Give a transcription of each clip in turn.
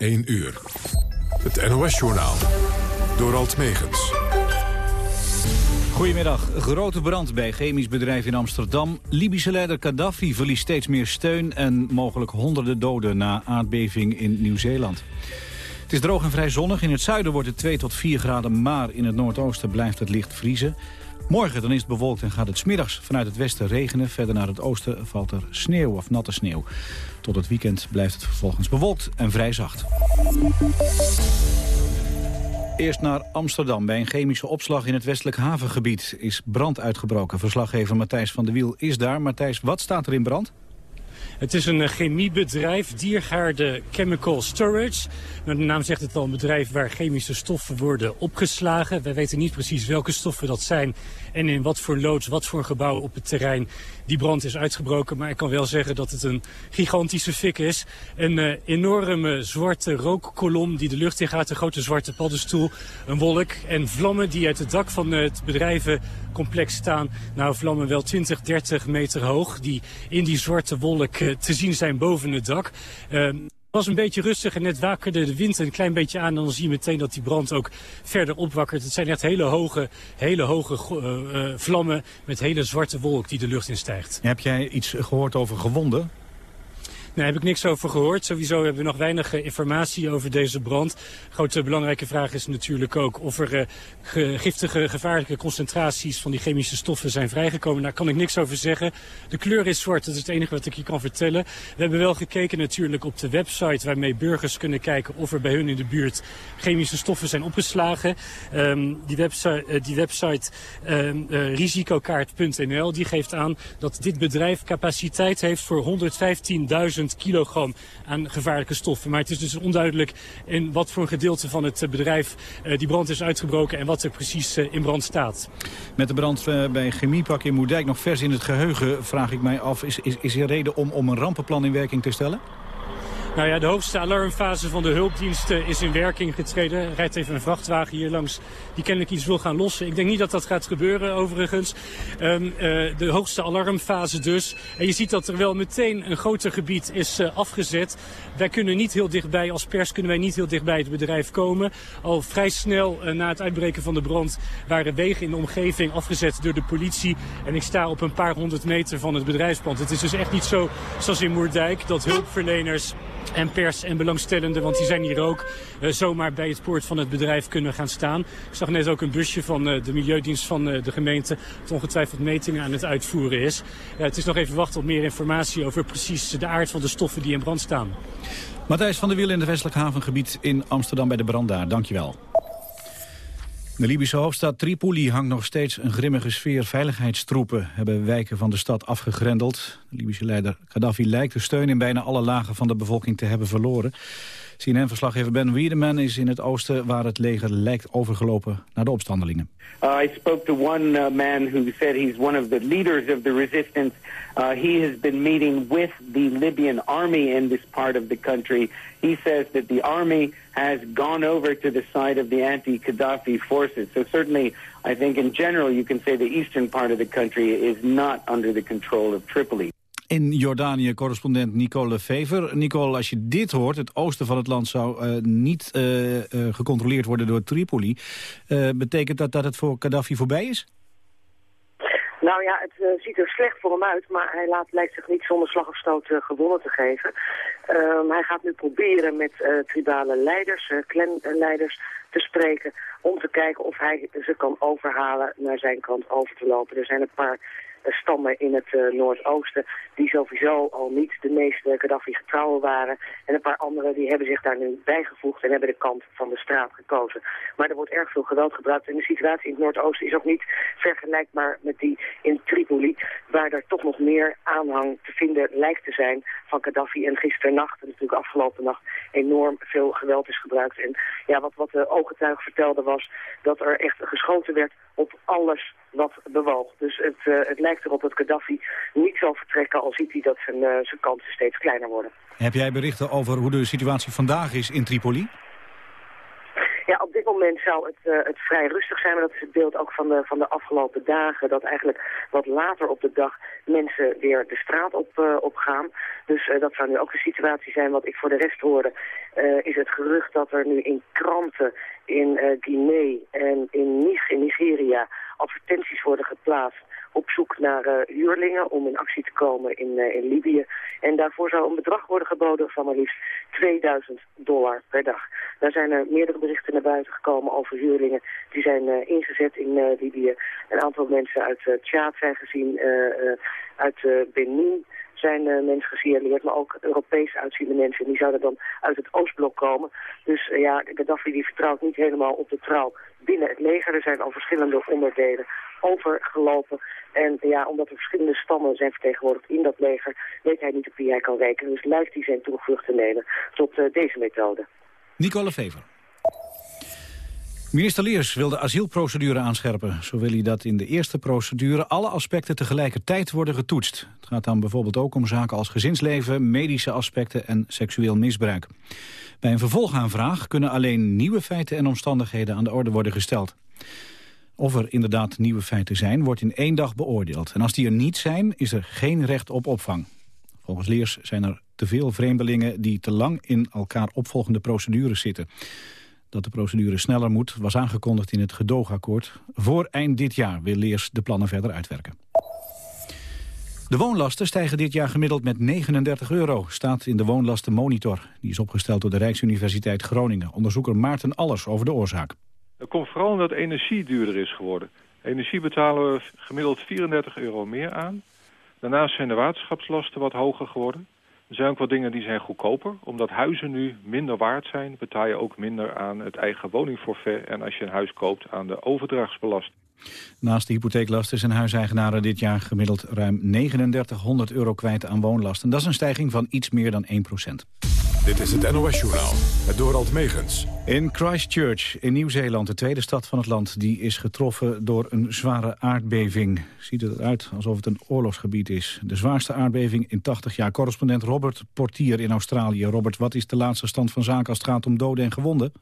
1 uur. Het NOS-journaal. Door Alt Megens. Goedemiddag. Grote brand bij chemisch bedrijf in Amsterdam. Libische leider Gaddafi verliest steeds meer steun... en mogelijk honderden doden na aardbeving in Nieuw-Zeeland. Het is droog en vrij zonnig. In het zuiden wordt het 2 tot 4 graden, maar in het noordoosten blijft het licht vriezen. Morgen dan is het bewolkt en gaat het smiddags vanuit het westen regenen. Verder naar het oosten valt er sneeuw of natte sneeuw. Tot het weekend blijft het vervolgens bewolkt en vrij zacht. Eerst naar Amsterdam. Bij een chemische opslag in het westelijk havengebied is brand uitgebroken. Verslaggever Matthijs van der Wiel is daar. Matthijs, wat staat er in brand? Het is een eh, chemiebedrijf, Diergaarde Chemical Storage. Nou, de naam zegt het al, een bedrijf waar chemische stoffen worden opgeslagen. Wij weten niet precies welke stoffen dat zijn en in wat voor loods, wat voor gebouw op het terrein die brand is uitgebroken. Maar ik kan wel zeggen dat het een gigantische fik is. Een uh, enorme zwarte rookkolom die de lucht in gaat, een grote zwarte paddenstoel, een wolk en vlammen die uit het dak van het bedrijvencomplex staan. Nou, vlammen wel 20, 30 meter hoog, die in die zwarte wolk uh, te zien zijn boven het dak. Uh, was een beetje rustig en net wakerde de wind een klein beetje aan. En dan zie je meteen dat die brand ook verder opwakkert. Het zijn echt hele hoge, hele hoge uh, uh, vlammen met hele zwarte wolk die de lucht in stijgt. Heb jij iets gehoord over gewonden? Daar heb ik niks over gehoord. Sowieso hebben we nog weinig uh, informatie over deze brand. Grote belangrijke vraag is natuurlijk ook of er uh, giftige, gevaarlijke concentraties van die chemische stoffen zijn vrijgekomen. Daar kan ik niks over zeggen. De kleur is zwart, dat is het enige wat ik je kan vertellen. We hebben wel gekeken natuurlijk op de website waarmee burgers kunnen kijken of er bij hun in de buurt chemische stoffen zijn opgeslagen. Um, die, website, uh, die website um, risicokaart.nl die geeft aan dat dit bedrijf capaciteit heeft voor 115.000 kilogram aan gevaarlijke stoffen. Maar het is dus onduidelijk in wat voor een gedeelte van het bedrijf uh, die brand is uitgebroken en wat er precies uh, in brand staat. Met de brand bij Chemiepak in Moerdijk nog vers in het geheugen vraag ik mij af, is, is, is er reden om, om een rampenplan in werking te stellen? Nou ja, de hoogste alarmfase van de hulpdiensten is in werking getreden. Er rijdt even een vrachtwagen hier langs die kennelijk iets wil gaan lossen. Ik denk niet dat dat gaat gebeuren overigens. Um, uh, de hoogste alarmfase dus. En je ziet dat er wel meteen een groter gebied is uh, afgezet. Wij kunnen niet heel dichtbij, als pers kunnen wij niet heel dichtbij het bedrijf komen. Al vrij snel na het uitbreken van de brand waren wegen in de omgeving afgezet door de politie. En ik sta op een paar honderd meter van het bedrijfspand. Het is dus echt niet zo zoals in Moerdijk dat hulpverleners en pers en belangstellenden, want die zijn hier ook uh, zomaar bij het poort van het bedrijf kunnen gaan staan. Ik zag net ook een busje van uh, de Milieudienst van uh, de gemeente dat ongetwijfeld metingen aan het uitvoeren is. het is nog even wachten op meer informatie over precies de aard van de stoffen die in brand staan. Matthijs van der Wiel in het Westelijk Havengebied in Amsterdam bij de brand daar. De Libische hoofdstad Tripoli hangt nog steeds een grimmige sfeer. Veiligheidstroepen hebben wijken van de stad afgegrendeld. De Libische leider Gaddafi lijkt de steun in bijna alle lagen van de bevolking te hebben verloren. CNN-verslaggever Ben Wiedemann is in het oosten waar het leger lijkt overgelopen naar de opstandelingen. Uh, I spoke to one uh, man who said he's one of the leaders of the resistance. Uh, he has been meeting with the Libyan army in this part of the country. He says that the army has gone over to the side of the anti-Qaddafi forces. So certainly, I think in general, you can say the eastern part of the country is not under the control of Tripoli. In Jordanië correspondent Nicole Fever. Nicole, als je dit hoort, het oosten van het land zou uh, niet uh, uh, gecontroleerd worden door Tripoli. betekent dat dat het voor Gaddafi voorbij is? Nou ja, het uh, ziet er slecht voor hem uit, maar hij laat, lijkt zich niet zonder slag of stoot uh, gewonnen te geven. Um, hij gaat nu proberen met uh, tribale leiders, clanleiders, te spreken om te kijken of hij ze kan overhalen naar zijn kant over te lopen. Er zijn een paar stammen in het uh, Noordoosten... die sowieso al niet de meeste Gaddafi-getrouwen waren. En een paar anderen die hebben zich daar nu bijgevoegd... en hebben de kant van de straat gekozen. Maar er wordt erg veel geweld gebruikt. En de situatie in het Noordoosten is ook niet vergelijkbaar met die in Tripoli... waar er toch nog meer aanhang te vinden lijkt te zijn van Gaddafi. En gisternacht, en natuurlijk afgelopen nacht, enorm veel geweld is gebruikt. En ja, wat, wat de ooggetuige vertelde was dat er echt geschoten werd op alles wat bewoog. Dus het, uh, het lijkt erop dat Gaddafi niet zal vertrekken... al ziet hij dat zijn, uh, zijn kansen steeds kleiner worden. Heb jij berichten over hoe de situatie vandaag is in Tripoli? Ja, op dit moment zou het, het vrij rustig zijn, maar dat is het beeld ook van de, van de afgelopen dagen. Dat eigenlijk wat later op de dag mensen weer de straat op, op gaan. Dus dat zou nu ook de situatie zijn. Wat ik voor de rest hoorde, is het gerucht dat er nu in kranten in Guinea en in Nigeria advertenties worden geplaatst op zoek naar uh, huurlingen om in actie te komen in, uh, in Libië. En daarvoor zou een bedrag worden geboden van maar liefst 2000 dollar per dag. Daar zijn er meerdere berichten naar buiten gekomen over huurlingen. Die zijn uh, ingezet in Libië. Een aantal mensen uit Tjaad zijn gezien, uit Benin zijn uh, mensen gesignaleerd, maar ook Europees uitziende mensen. Die zouden dan uit het Oostblok komen. Dus uh, ja, Gaddafi die vertrouwt niet helemaal op de trouw binnen het leger. Er zijn al verschillende onderdelen overgelopen. En ja, omdat er verschillende stammen zijn vertegenwoordigd in dat leger, weet hij niet op wie hij kan rekenen. Dus lijkt hij zijn toevlucht te nemen tot deze methode. Nicole Fever. Minister Leers wil de asielprocedure aanscherpen. Zo wil hij dat in de eerste procedure alle aspecten tegelijkertijd worden getoetst. Het gaat dan bijvoorbeeld ook om zaken als gezinsleven, medische aspecten en seksueel misbruik. Bij een vervolgaanvraag kunnen alleen nieuwe feiten en omstandigheden aan de orde worden gesteld. Of er inderdaad nieuwe feiten zijn, wordt in één dag beoordeeld. En als die er niet zijn, is er geen recht op opvang. Volgens Leers zijn er te veel vreemdelingen die te lang in elkaar opvolgende procedures zitten. Dat de procedure sneller moet, was aangekondigd in het gedoogakkoord. Voor eind dit jaar wil Leers de plannen verder uitwerken. De woonlasten stijgen dit jaar gemiddeld met 39 euro, staat in de woonlastenmonitor. Die is opgesteld door de Rijksuniversiteit Groningen. Onderzoeker Maarten Allers over de oorzaak. Dat komt vooral omdat energie duurder is geworden. Energie betalen we gemiddeld 34 euro meer aan. Daarnaast zijn de waterschapslasten wat hoger geworden. Er zijn ook wel dingen die zijn goedkoper. Omdat huizen nu minder waard zijn, betaal je ook minder aan het eigen woningforfait... en als je een huis koopt aan de overdrachtsbelasting. Naast de hypotheeklasten zijn huiseigenaren dit jaar gemiddeld ruim 3900 euro kwijt aan woonlasten. Dat is een stijging van iets meer dan 1 procent. Dit is het NOS-journaal, het Dorald Megens. In Christchurch in Nieuw-Zeeland, de tweede stad van het land... die is getroffen door een zware aardbeving. Ziet het eruit alsof het een oorlogsgebied is. De zwaarste aardbeving in 80 jaar. Correspondent Robert Portier in Australië. Robert, wat is de laatste stand van zaken als het gaat om doden en gewonden?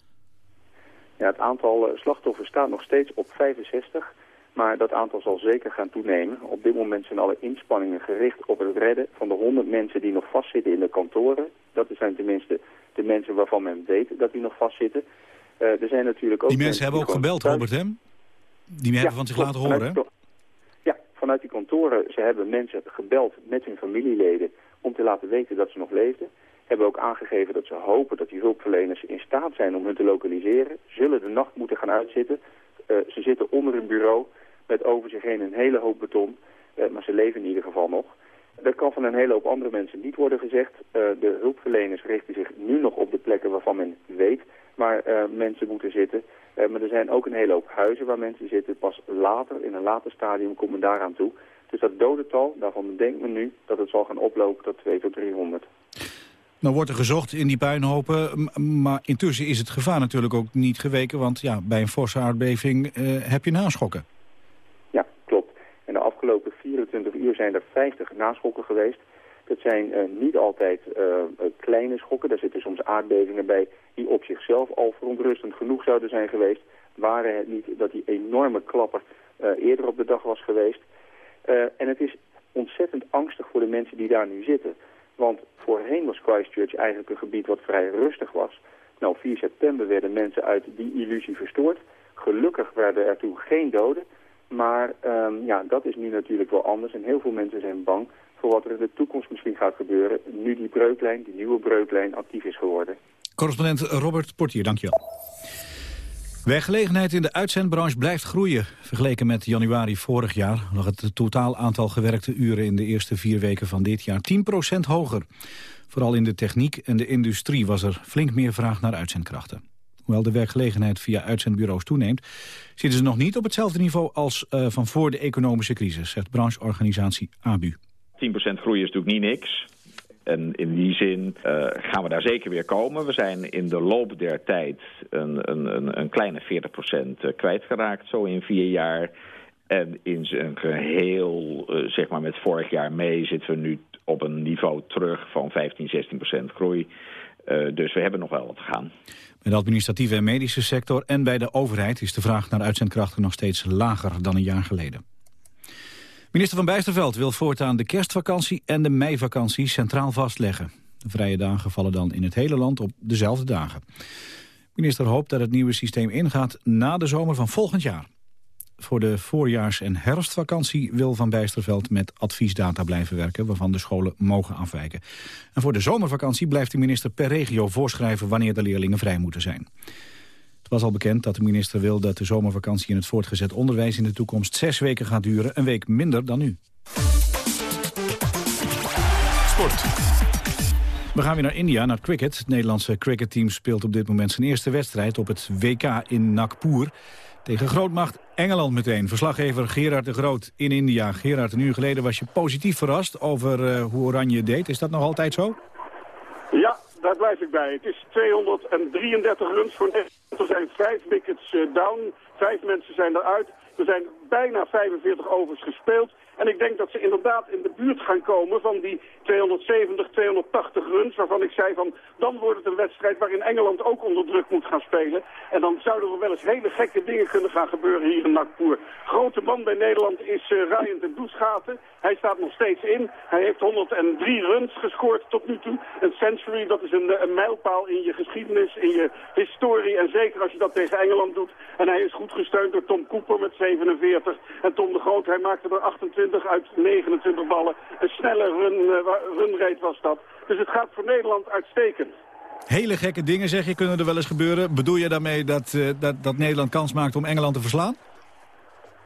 Ja, het aantal eh, slachtoffers staat nog steeds op 65... Maar dat aantal zal zeker gaan toenemen. Op dit moment zijn alle inspanningen gericht op het redden van de 100 mensen die nog vastzitten in de kantoren. Dat zijn tenminste de mensen waarvan men weet dat die nog vastzitten. Uh, er zijn natuurlijk ook die mensen, hebben ook gebeld, Robert, hè? Die hebben van zich laten horen, hè? Ja, vanuit die kantoren, ze hebben mensen gebeld met hun familieleden om te laten weten dat ze nog leefden. Hebben ook aangegeven dat ze hopen dat die hulpverleners in staat zijn om hun te lokaliseren. Zullen de nacht moeten gaan uitzitten. Uh, ze zitten onder een bureau met over zich heen een hele hoop beton. Uh, maar ze leven in ieder geval nog. Dat kan van een hele hoop andere mensen niet worden gezegd. Uh, de hulpverleners richten zich nu nog op de plekken waarvan men weet waar uh, mensen moeten zitten. maar er zijn ook een hele hoop huizen waar mensen zitten. Pas later, in een later stadium, komt men daaraan toe. Dus dat dodental, daarvan denkt men nu dat het zal gaan oplopen tot 2 tot 300. Nou wordt er gezocht in die puinhopen, maar intussen is het gevaar natuurlijk ook niet geweken. Want ja, bij een forse aardbeving heb je naschokken 24 uur zijn er 50 naschokken geweest. Dat zijn uh, niet altijd uh, kleine schokken. Daar zitten soms aardbevingen bij die op zichzelf al verontrustend genoeg zouden zijn geweest. Waren het niet dat die enorme klapper uh, eerder op de dag was geweest. en het is ontzettend angstig voor de mensen die daar nu zitten. Want voorheen was Christchurch eigenlijk een gebied wat vrij rustig was. Nou, 4 september werden mensen uit die illusie verstoord. Gelukkig werden er toen geen doden. Maar um, ja, dat is nu natuurlijk wel anders. En heel veel mensen zijn bang voor wat er in de toekomst misschien gaat gebeuren... nu die breuklijn, die nieuwe breuklijn, actief is geworden. Correspondent Robert Portier, dankjewel. Werkgelegenheid in de uitzendbranche blijft groeien. Vergeleken met januari vorig jaar lag het totaal aantal gewerkte uren in de eerste vier weken van dit jaar 10% hoger. Vooral in de techniek en de industrie was er flink meer vraag naar uitzendkrachten. Hoewel de werkgelegenheid via uitzendbureaus toeneemt... zitten ze nog niet op hetzelfde niveau als uh, van voor de economische crisis... zegt brancheorganisatie ABU. 10% groei is natuurlijk niet niks. En in die zin uh, gaan we daar zeker weer komen. We zijn in de loop der tijd een, een, een kleine 40% eh, kwijtgeraakt, zo in vier jaar. En in zijn geheel, zeg maar met vorig jaar mee, zitten we nu op een niveau terug van 15, 16% groei. Dus we hebben nog wel wat te gaan. Bij de administratieve en medische sector en bij de overheid is de vraag naar uitzendkrachten nog steeds lager dan een jaar geleden. Minister van Bijsterveld wil voortaan de kerstvakantie en de meivakantie centraal vastleggen. De vrije dagen vallen dan in het hele land op dezelfde dagen. Minister hoopt dat het nieuwe systeem ingaat na de zomer van volgend jaar. Voor de voorjaars- en herfstvakantie wil Van Bijsterveld met adviesdata blijven werken... waarvan de scholen mogen afwijken. En voor de zomervakantie blijft de minister per regio voorschrijven... wanneer de leerlingen vrij moeten zijn. Het was al bekend dat de minister wil dat de zomervakantie in het voortgezet onderwijs... in de toekomst zes weken gaat duren, een week minder dan nu. Sport. We gaan weer naar India, naar cricket. Het Nederlandse cricketteam speelt op dit moment zijn eerste wedstrijd... op het WK in Nagpur. Tegen grootmacht Engeland meteen. Verslaggever Gerard de Groot in India. Gerard, een uur geleden was je positief verrast over uh, hoe Oranje deed. Is dat nog altijd zo? Ja, daar blijf ik bij. Het is 233 runs voor. Er zijn vijf wickets uh, down. Vijf mensen zijn eruit. Er zijn bijna 45 overs gespeeld. En ik denk dat ze inderdaad in de buurt gaan komen van die 270, 280 runs. Waarvan ik zei van, dan wordt het een wedstrijd waarin Engeland ook onder druk moet gaan spelen. En dan zouden er wel eens hele gekke dingen kunnen gaan gebeuren hier in Nagpur. Grote man bij Nederland is uh, Ryan de Doesgaten. Hij staat nog steeds in. Hij heeft 103 runs gescoord tot nu toe. Een century, dat is een, een mijlpaal in je geschiedenis, in je historie. En zeker als je dat tegen Engeland doet. En hij is goed gesteund door Tom Cooper met 47. En Tom de Groot, hij maakte er 28 uit 29 ballen. Een snelle run, runrate was dat. Dus het gaat voor Nederland uitstekend. Hele gekke dingen, zeg je, kunnen er wel eens gebeuren. Bedoel je daarmee dat, dat, dat Nederland kans maakt om Engeland te verslaan?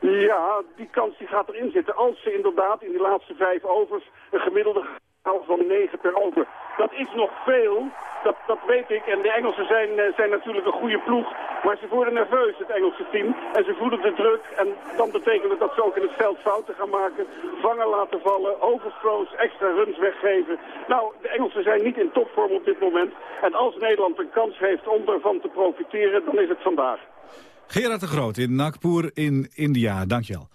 Ja, die kans die gaat erin zitten. Als ze inderdaad in die laatste vijf overs een gemiddelde van 9 per over. Dat is nog veel, dat, dat weet ik. En de Engelsen zijn, zijn natuurlijk een goede ploeg. Maar ze worden nerveus, het Engelse team. En ze voelen de druk. En dan betekent het dat ze ook in het veld fouten gaan maken. Vangen laten vallen, overthrows, extra runs weggeven. Nou, de Engelsen zijn niet in topvorm op dit moment. En als Nederland een kans heeft om ervan te profiteren, dan is het vandaag. Gerard de Groot in Nagpur in India, dankjewel.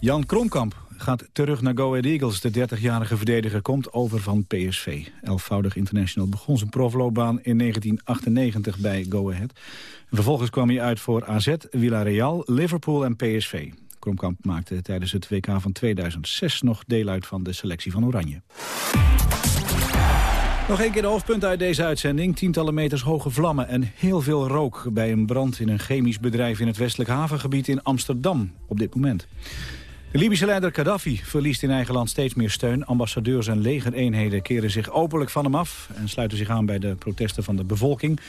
Jan Kromkamp gaat terug naar Go Ahead Eagles. De 30-jarige verdediger komt over van PSV. Elfvoudig international begon zijn profloopbaan in 1998 bij Go Ahead. En vervolgens kwam hij uit voor AZ, Villarreal, Liverpool en PSV. Kromkamp maakte tijdens het WK van 2006 nog deel uit van de selectie van Oranje. Nog een keer de hoofdpunt uit deze uitzending. Tientallen meters hoge vlammen en heel veel rook... bij een brand in een chemisch bedrijf in het westelijk havengebied in Amsterdam op dit moment. De Libische leider Gaddafi verliest in eigen land steeds meer steun. Ambassadeurs en legereenheden keren zich openlijk van hem af... en sluiten zich aan bij de protesten van de bevolking.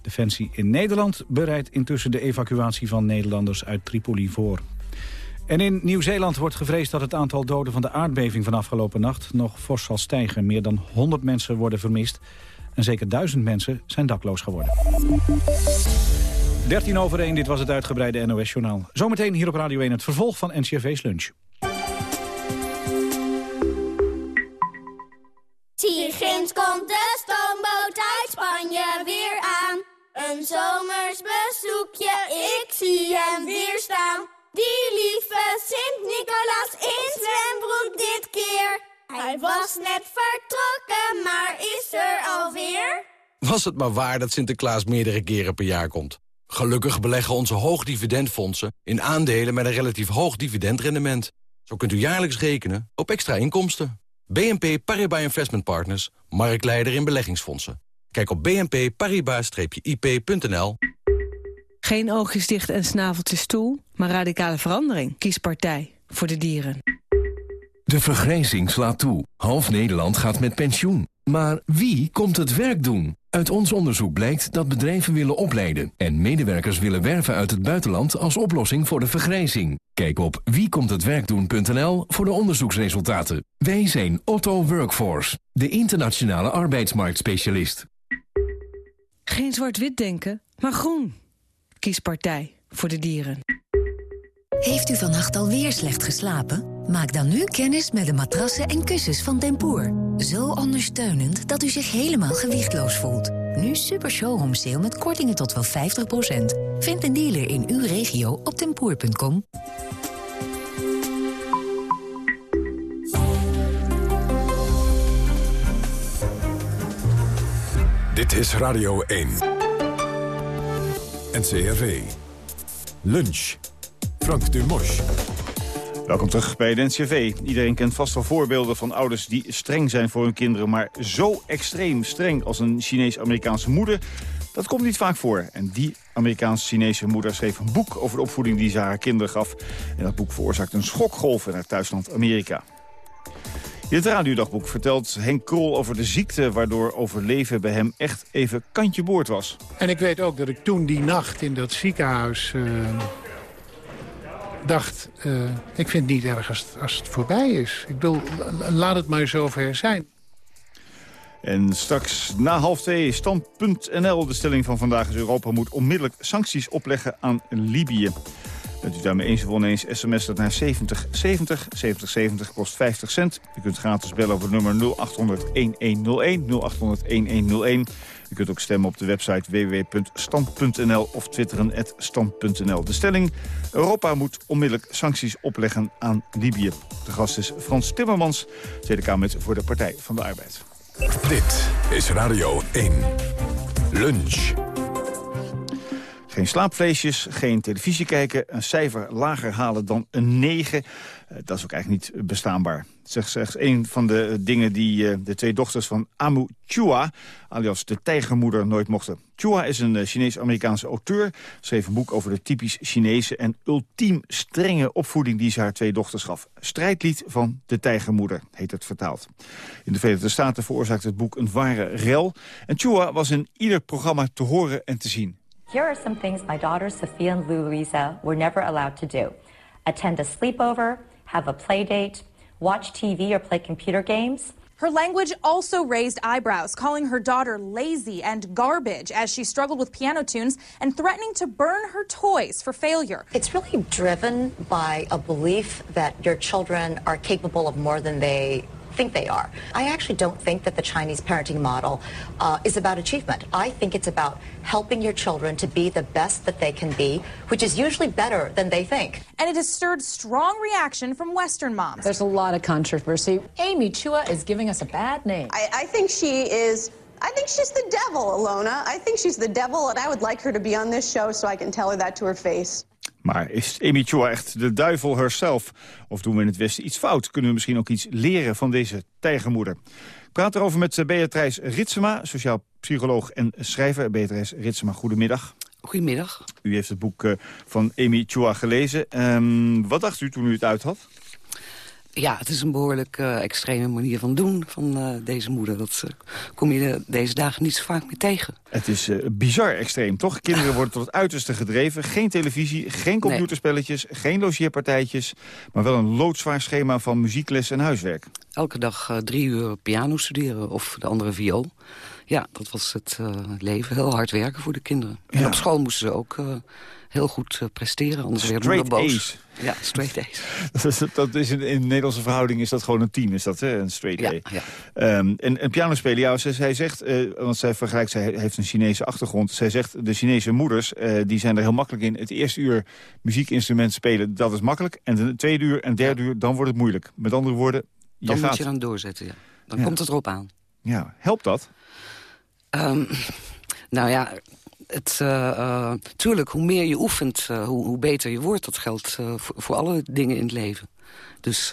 Defensie in Nederland bereidt intussen de evacuatie van Nederlanders uit Tripoli voor. En in Nieuw-Zeeland wordt gevreesd dat het aantal doden van de aardbeving van afgelopen nacht nog fors zal stijgen. Meer dan 100 mensen worden vermist en zeker duizend mensen zijn dakloos geworden. 13 over 1, dit was het uitgebreide NOS-journaal. Zometeen hier op Radio 1 het vervolg van NCRV's Lunch. Ginds komt de stoomboot uit Spanje weer aan. Een zomers bezoekje, ik zie hem weer staan. Die lieve Sint-Nicolaas in zwembroek dit keer. Hij was net vertrokken, maar is er alweer. Was het maar waar dat Sinterklaas meerdere keren per jaar komt. Gelukkig beleggen onze hoogdividendfondsen in aandelen met een relatief hoog dividendrendement. Zo kunt u jaarlijks rekenen op extra inkomsten. BNP Paribas Investment Partners, marktleider in beleggingsfondsen. Kijk op bnp-paribas-ip.nl. Geen oogjes dicht en snaveltjes toe, maar radicale verandering. Kies partij voor de dieren. De vergrijzing slaat toe. Half Nederland gaat met pensioen. Maar wie komt het werk doen? Uit ons onderzoek blijkt dat bedrijven willen opleiden... en medewerkers willen werven uit het buitenland als oplossing voor de vergrijzing. Kijk op wiekomthetwerkdoen.nl voor de onderzoeksresultaten. Wij zijn Otto Workforce, de internationale arbeidsmarktspecialist. Geen zwart-wit denken, maar groen. Kies partij voor de dieren. Heeft u vannacht alweer slecht geslapen? Maak dan nu kennis met de matrassen en kussens van Tempoor. Zo ondersteunend dat u zich helemaal gewichtloos voelt. Nu super showroom sale met kortingen tot wel 50%. Vind een dealer in uw regio op tempoor.com. Dit is Radio 1. NCRV. Lunch. Frank Dumos. Welkom terug bij de NCV. Iedereen kent vast wel voorbeelden van ouders die streng zijn voor hun kinderen... maar zo extreem streng als een Chinees-Amerikaanse moeder... dat komt niet vaak voor. En die Amerikaanse-Chinese moeder schreef een boek over de opvoeding die ze haar kinderen gaf. En dat boek veroorzaakt een schokgolf in haar thuisland Amerika. In het radiodagboek vertelt Henk Krol over de ziekte... waardoor overleven bij hem echt even kantje boord was. En ik weet ook dat ik toen die nacht in dat ziekenhuis... Uh, dacht, uh, ik vind het niet erg als het, als het voorbij is. Ik bedoel, laat het maar zover zijn. En straks na half twee stand.nl. De stelling van vandaag is Europa moet onmiddellijk sancties opleggen aan Libië. Bent u daarmee eens of oneens, sms dat naar 70 70. 70 70 kost 50 cent. U kunt gratis bellen op het nummer 0800-1101. 0800-1101. U kunt ook stemmen op de website www.stand.nl of twitteren stand.nl. De stelling, Europa moet onmiddellijk sancties opleggen aan Libië. De gast is Frans Timmermans, Tweede Kamerlid voor de Partij van de Arbeid. Dit is Radio 1. Lunch. Geen slaapfeestjes, geen televisie kijken, een cijfer lager halen dan een 9. Uh, dat is ook eigenlijk niet bestaanbaar. Zeg, zegt een van de dingen die uh, de twee dochters van Amu Chua, alias de tijgermoeder, nooit mochten. Chua is een Chinees-Amerikaanse auteur. Schreef een boek over de typisch Chinese en ultiem strenge opvoeding die ze haar twee dochters gaf. Strijdlied van de tijgermoeder, heet het vertaald. In de Verenigde Staten veroorzaakte het boek een ware rel. En Chua was in ieder programma te horen en te zien. Here are some things my daughters Sophia and Louisa were never allowed to do. Attend a sleepover, have a play date, watch TV or play computer games. Her language also raised eyebrows, calling her daughter lazy and garbage as she struggled with piano tunes and threatening to burn her toys for failure. It's really driven by a belief that your children are capable of more than they think they are. I actually don't think that the Chinese parenting model uh, is about achievement. I think it's about helping your children to be the best that they can be, which is usually better than they think. And it has stirred strong reaction from Western moms. There's a lot of controversy. Amy Chua is giving us a bad name. I, I think she is I think she's the devil, Alona. I think she's the devil, and I would like her to be on this show so I can tell her that to her face. Maar is Amy Chua echt de duivel herself? Of doen we in het Westen iets fout? Kunnen we misschien ook iets leren van deze tijgermoeder? Ik praat erover met Beatrice Ritsema, sociaal psycholoog en schrijver. Beatrice Ritsema, goedemiddag. Goedemiddag. U heeft het boek van Amy Chua gelezen. Um, wat dacht u toen u het uit had? Ja, het is een behoorlijk uh, extreme manier van doen van uh, deze moeder. Dat uh, kom je deze dagen niet zo vaak meer tegen. Het is bizar extreem, toch? Kinderen worden tot het uiterste gedreven. Geen televisie, geen computerspelletjes, nee. geen logeerpartijtjes... maar wel een loodzwaar schema van muziekles en huiswerk. Elke dag drie uur piano studeren of de andere viool. Ja, dat was het leven. Heel hard werken voor de kinderen. Ja. En op school moesten ze ook heel goed uh, presteren, anders moeder boos. Ace. Ja, straight Ace. dat is, dat is in, in Nederlandse verhouding is dat gewoon een tien, is dat hè? een straight ja, A. Ja. Um, en, en pianospelen, ja, zij, zij zegt, uh, want zij vergelijkt, zij heeft een Chinese achtergrond. Zij zegt, de Chinese moeders, uh, die zijn er heel makkelijk in. Het eerste uur muziekinstrument spelen, dat is makkelijk. En de tweede uur en derde uur, dan wordt het moeilijk. Met andere woorden, je dan gaat... moet je dan doorzetten, ja. Dan komt het erop aan. Ja, helpt dat? Um, nou ja, het, uh, uh, tuurlijk, hoe meer je oefent, uh, hoe, hoe, beter je wordt. Dat geldt voor, voor, alle dingen in het leven. Dus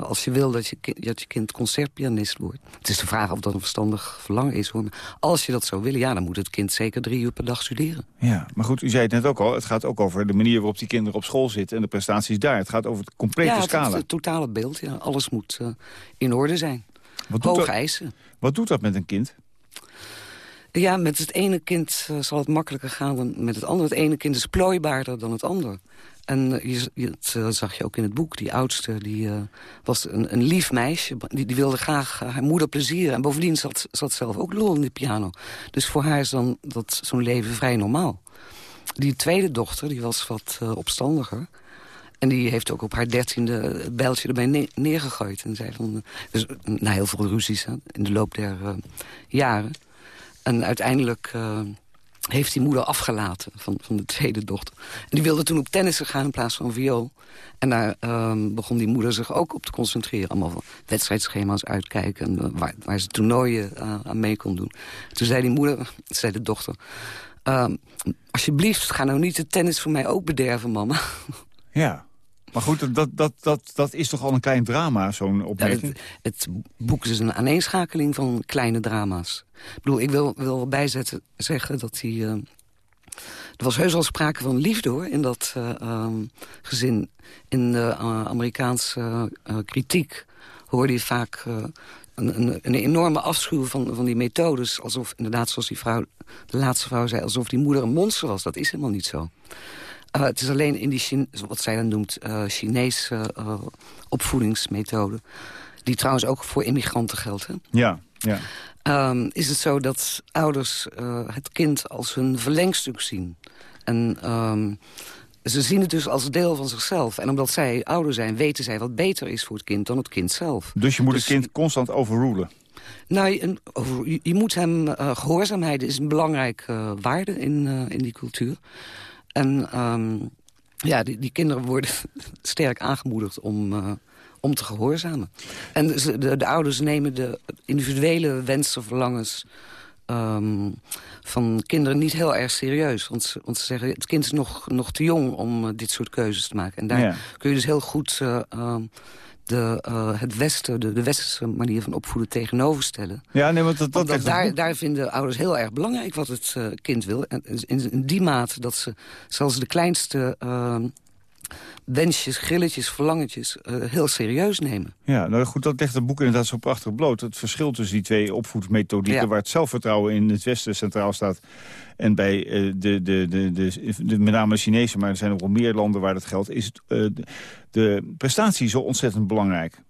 als je wil dat je, dat je kind concertpianist wordt... het is de vraag of dat een verstandig verlangen is. Hoor. Maar als je dat zou willen, ja, dan moet het kind zeker drie uur per dag studeren. Ja, maar goed, u zei het net ook al. Het gaat ook over de manier waarop die kinderen op school zitten... en de prestaties daar. Het gaat over de complete ja, scala. Ja, het, totale beeld. Ja. Alles moet in orde zijn. Wat Hoge dat, eisen. Wat doet dat met een kind? Ja, met het ene kind uh, zal het makkelijker gaan dan met het andere. Het ene kind is plooibaarder dan het andere. En uh, je, dat uh, zag je ook in het boek. Die oudste die, was een, een lief meisje. Die, die wilde graag haar moeder plezieren. En bovendien zat, zat zelf ook lol in de piano. Dus voor haar is dan zo'n leven vrij normaal. Die tweede dochter die was wat opstandiger. En die heeft ook op haar dertiende het bijltje erbij ne neergegooid. En zei van, dus, na heel veel ruzies hè, in de loop der jaren... En uiteindelijk uh, heeft die moeder afgelaten van, van de tweede dochter. En die wilde toen op tennissen gaan in plaats van viool. En daar ehm, begon die moeder zich ook op te concentreren. Allemaal wedstrijdschema's uitkijken. En, eh, waar, waar ze toernooien uh, aan mee kon doen. Toen zei die moeder, zei de dochter... Ehm, alsjeblieft, ga nou niet de tennis voor mij ook bederven, mama. Ja. Maar goed, dat, dat, dat, dat is toch al een klein drama, zo'n opmerking? Ja, het, het, boek is een aaneenschakeling van kleine drama's. Ik bedoel, ik wil, wil bijzetten, zeggen dat hij... Uh, er was heus wel sprake van liefde, hoor, in dat uh, um, gezin. In de uh, Amerikaanse kritiek hoorde je vaak een, een, een, enorme afschuw van, van die methodes. Alsof, inderdaad, zoals die vrouw, de laatste vrouw zei... alsof die moeder een monster was. Dat is helemaal niet zo. Uh, het is alleen in die, wat zij dan noemt, uh, Chinese uh, opvoedingsmethode... die trouwens ook voor immigranten geldt. Hè? Ja, ja. Um, is het zo dat ouders het kind als hun verlengstuk zien. En um, ze zien het dus als deel van zichzelf. En omdat zij ouder zijn, weten zij wat beter is voor het kind dan het kind zelf. Dus je moet dus, het kind constant overrulen? Nou, je, je, je moet hem... gehoorzaamheid is een belangrijke waarde in, in die cultuur. En um, ja, die, die, kinderen worden sterk aangemoedigd om, uh, om te gehoorzamen. En de, de, de, ouders nemen de individuele wensen, verlangens... Um, van kinderen niet heel erg serieus. Want, want ze zeggen, het kind is nog, nog te jong om uh, dit soort keuzes te maken. En daar ja. kun je dus heel goed uh, de, uh, het Westen, de, de westerse manier van opvoeden tegenoverstellen. Ja, nee, want dat, dat Omdat daar, daar vinden ouders heel erg belangrijk wat het uh, kind wil. En in, in, die mate dat ze zelfs de kleinste uh, wensjes, grilletjes, verlangetjes heel serieus nemen. Ja, nou goed, dat legt het boek inderdaad zo prachtig bloot. Het verschil tussen die twee opvoedmethodieken... Ja. waar het zelfvertrouwen in het Westen centraal staat... En bij uh, de, de, de, de, met name de Chinese, maar er zijn ook wel meer landen waar dat geldt... is het, uh, de, prestatie zo ontzettend belangrijk.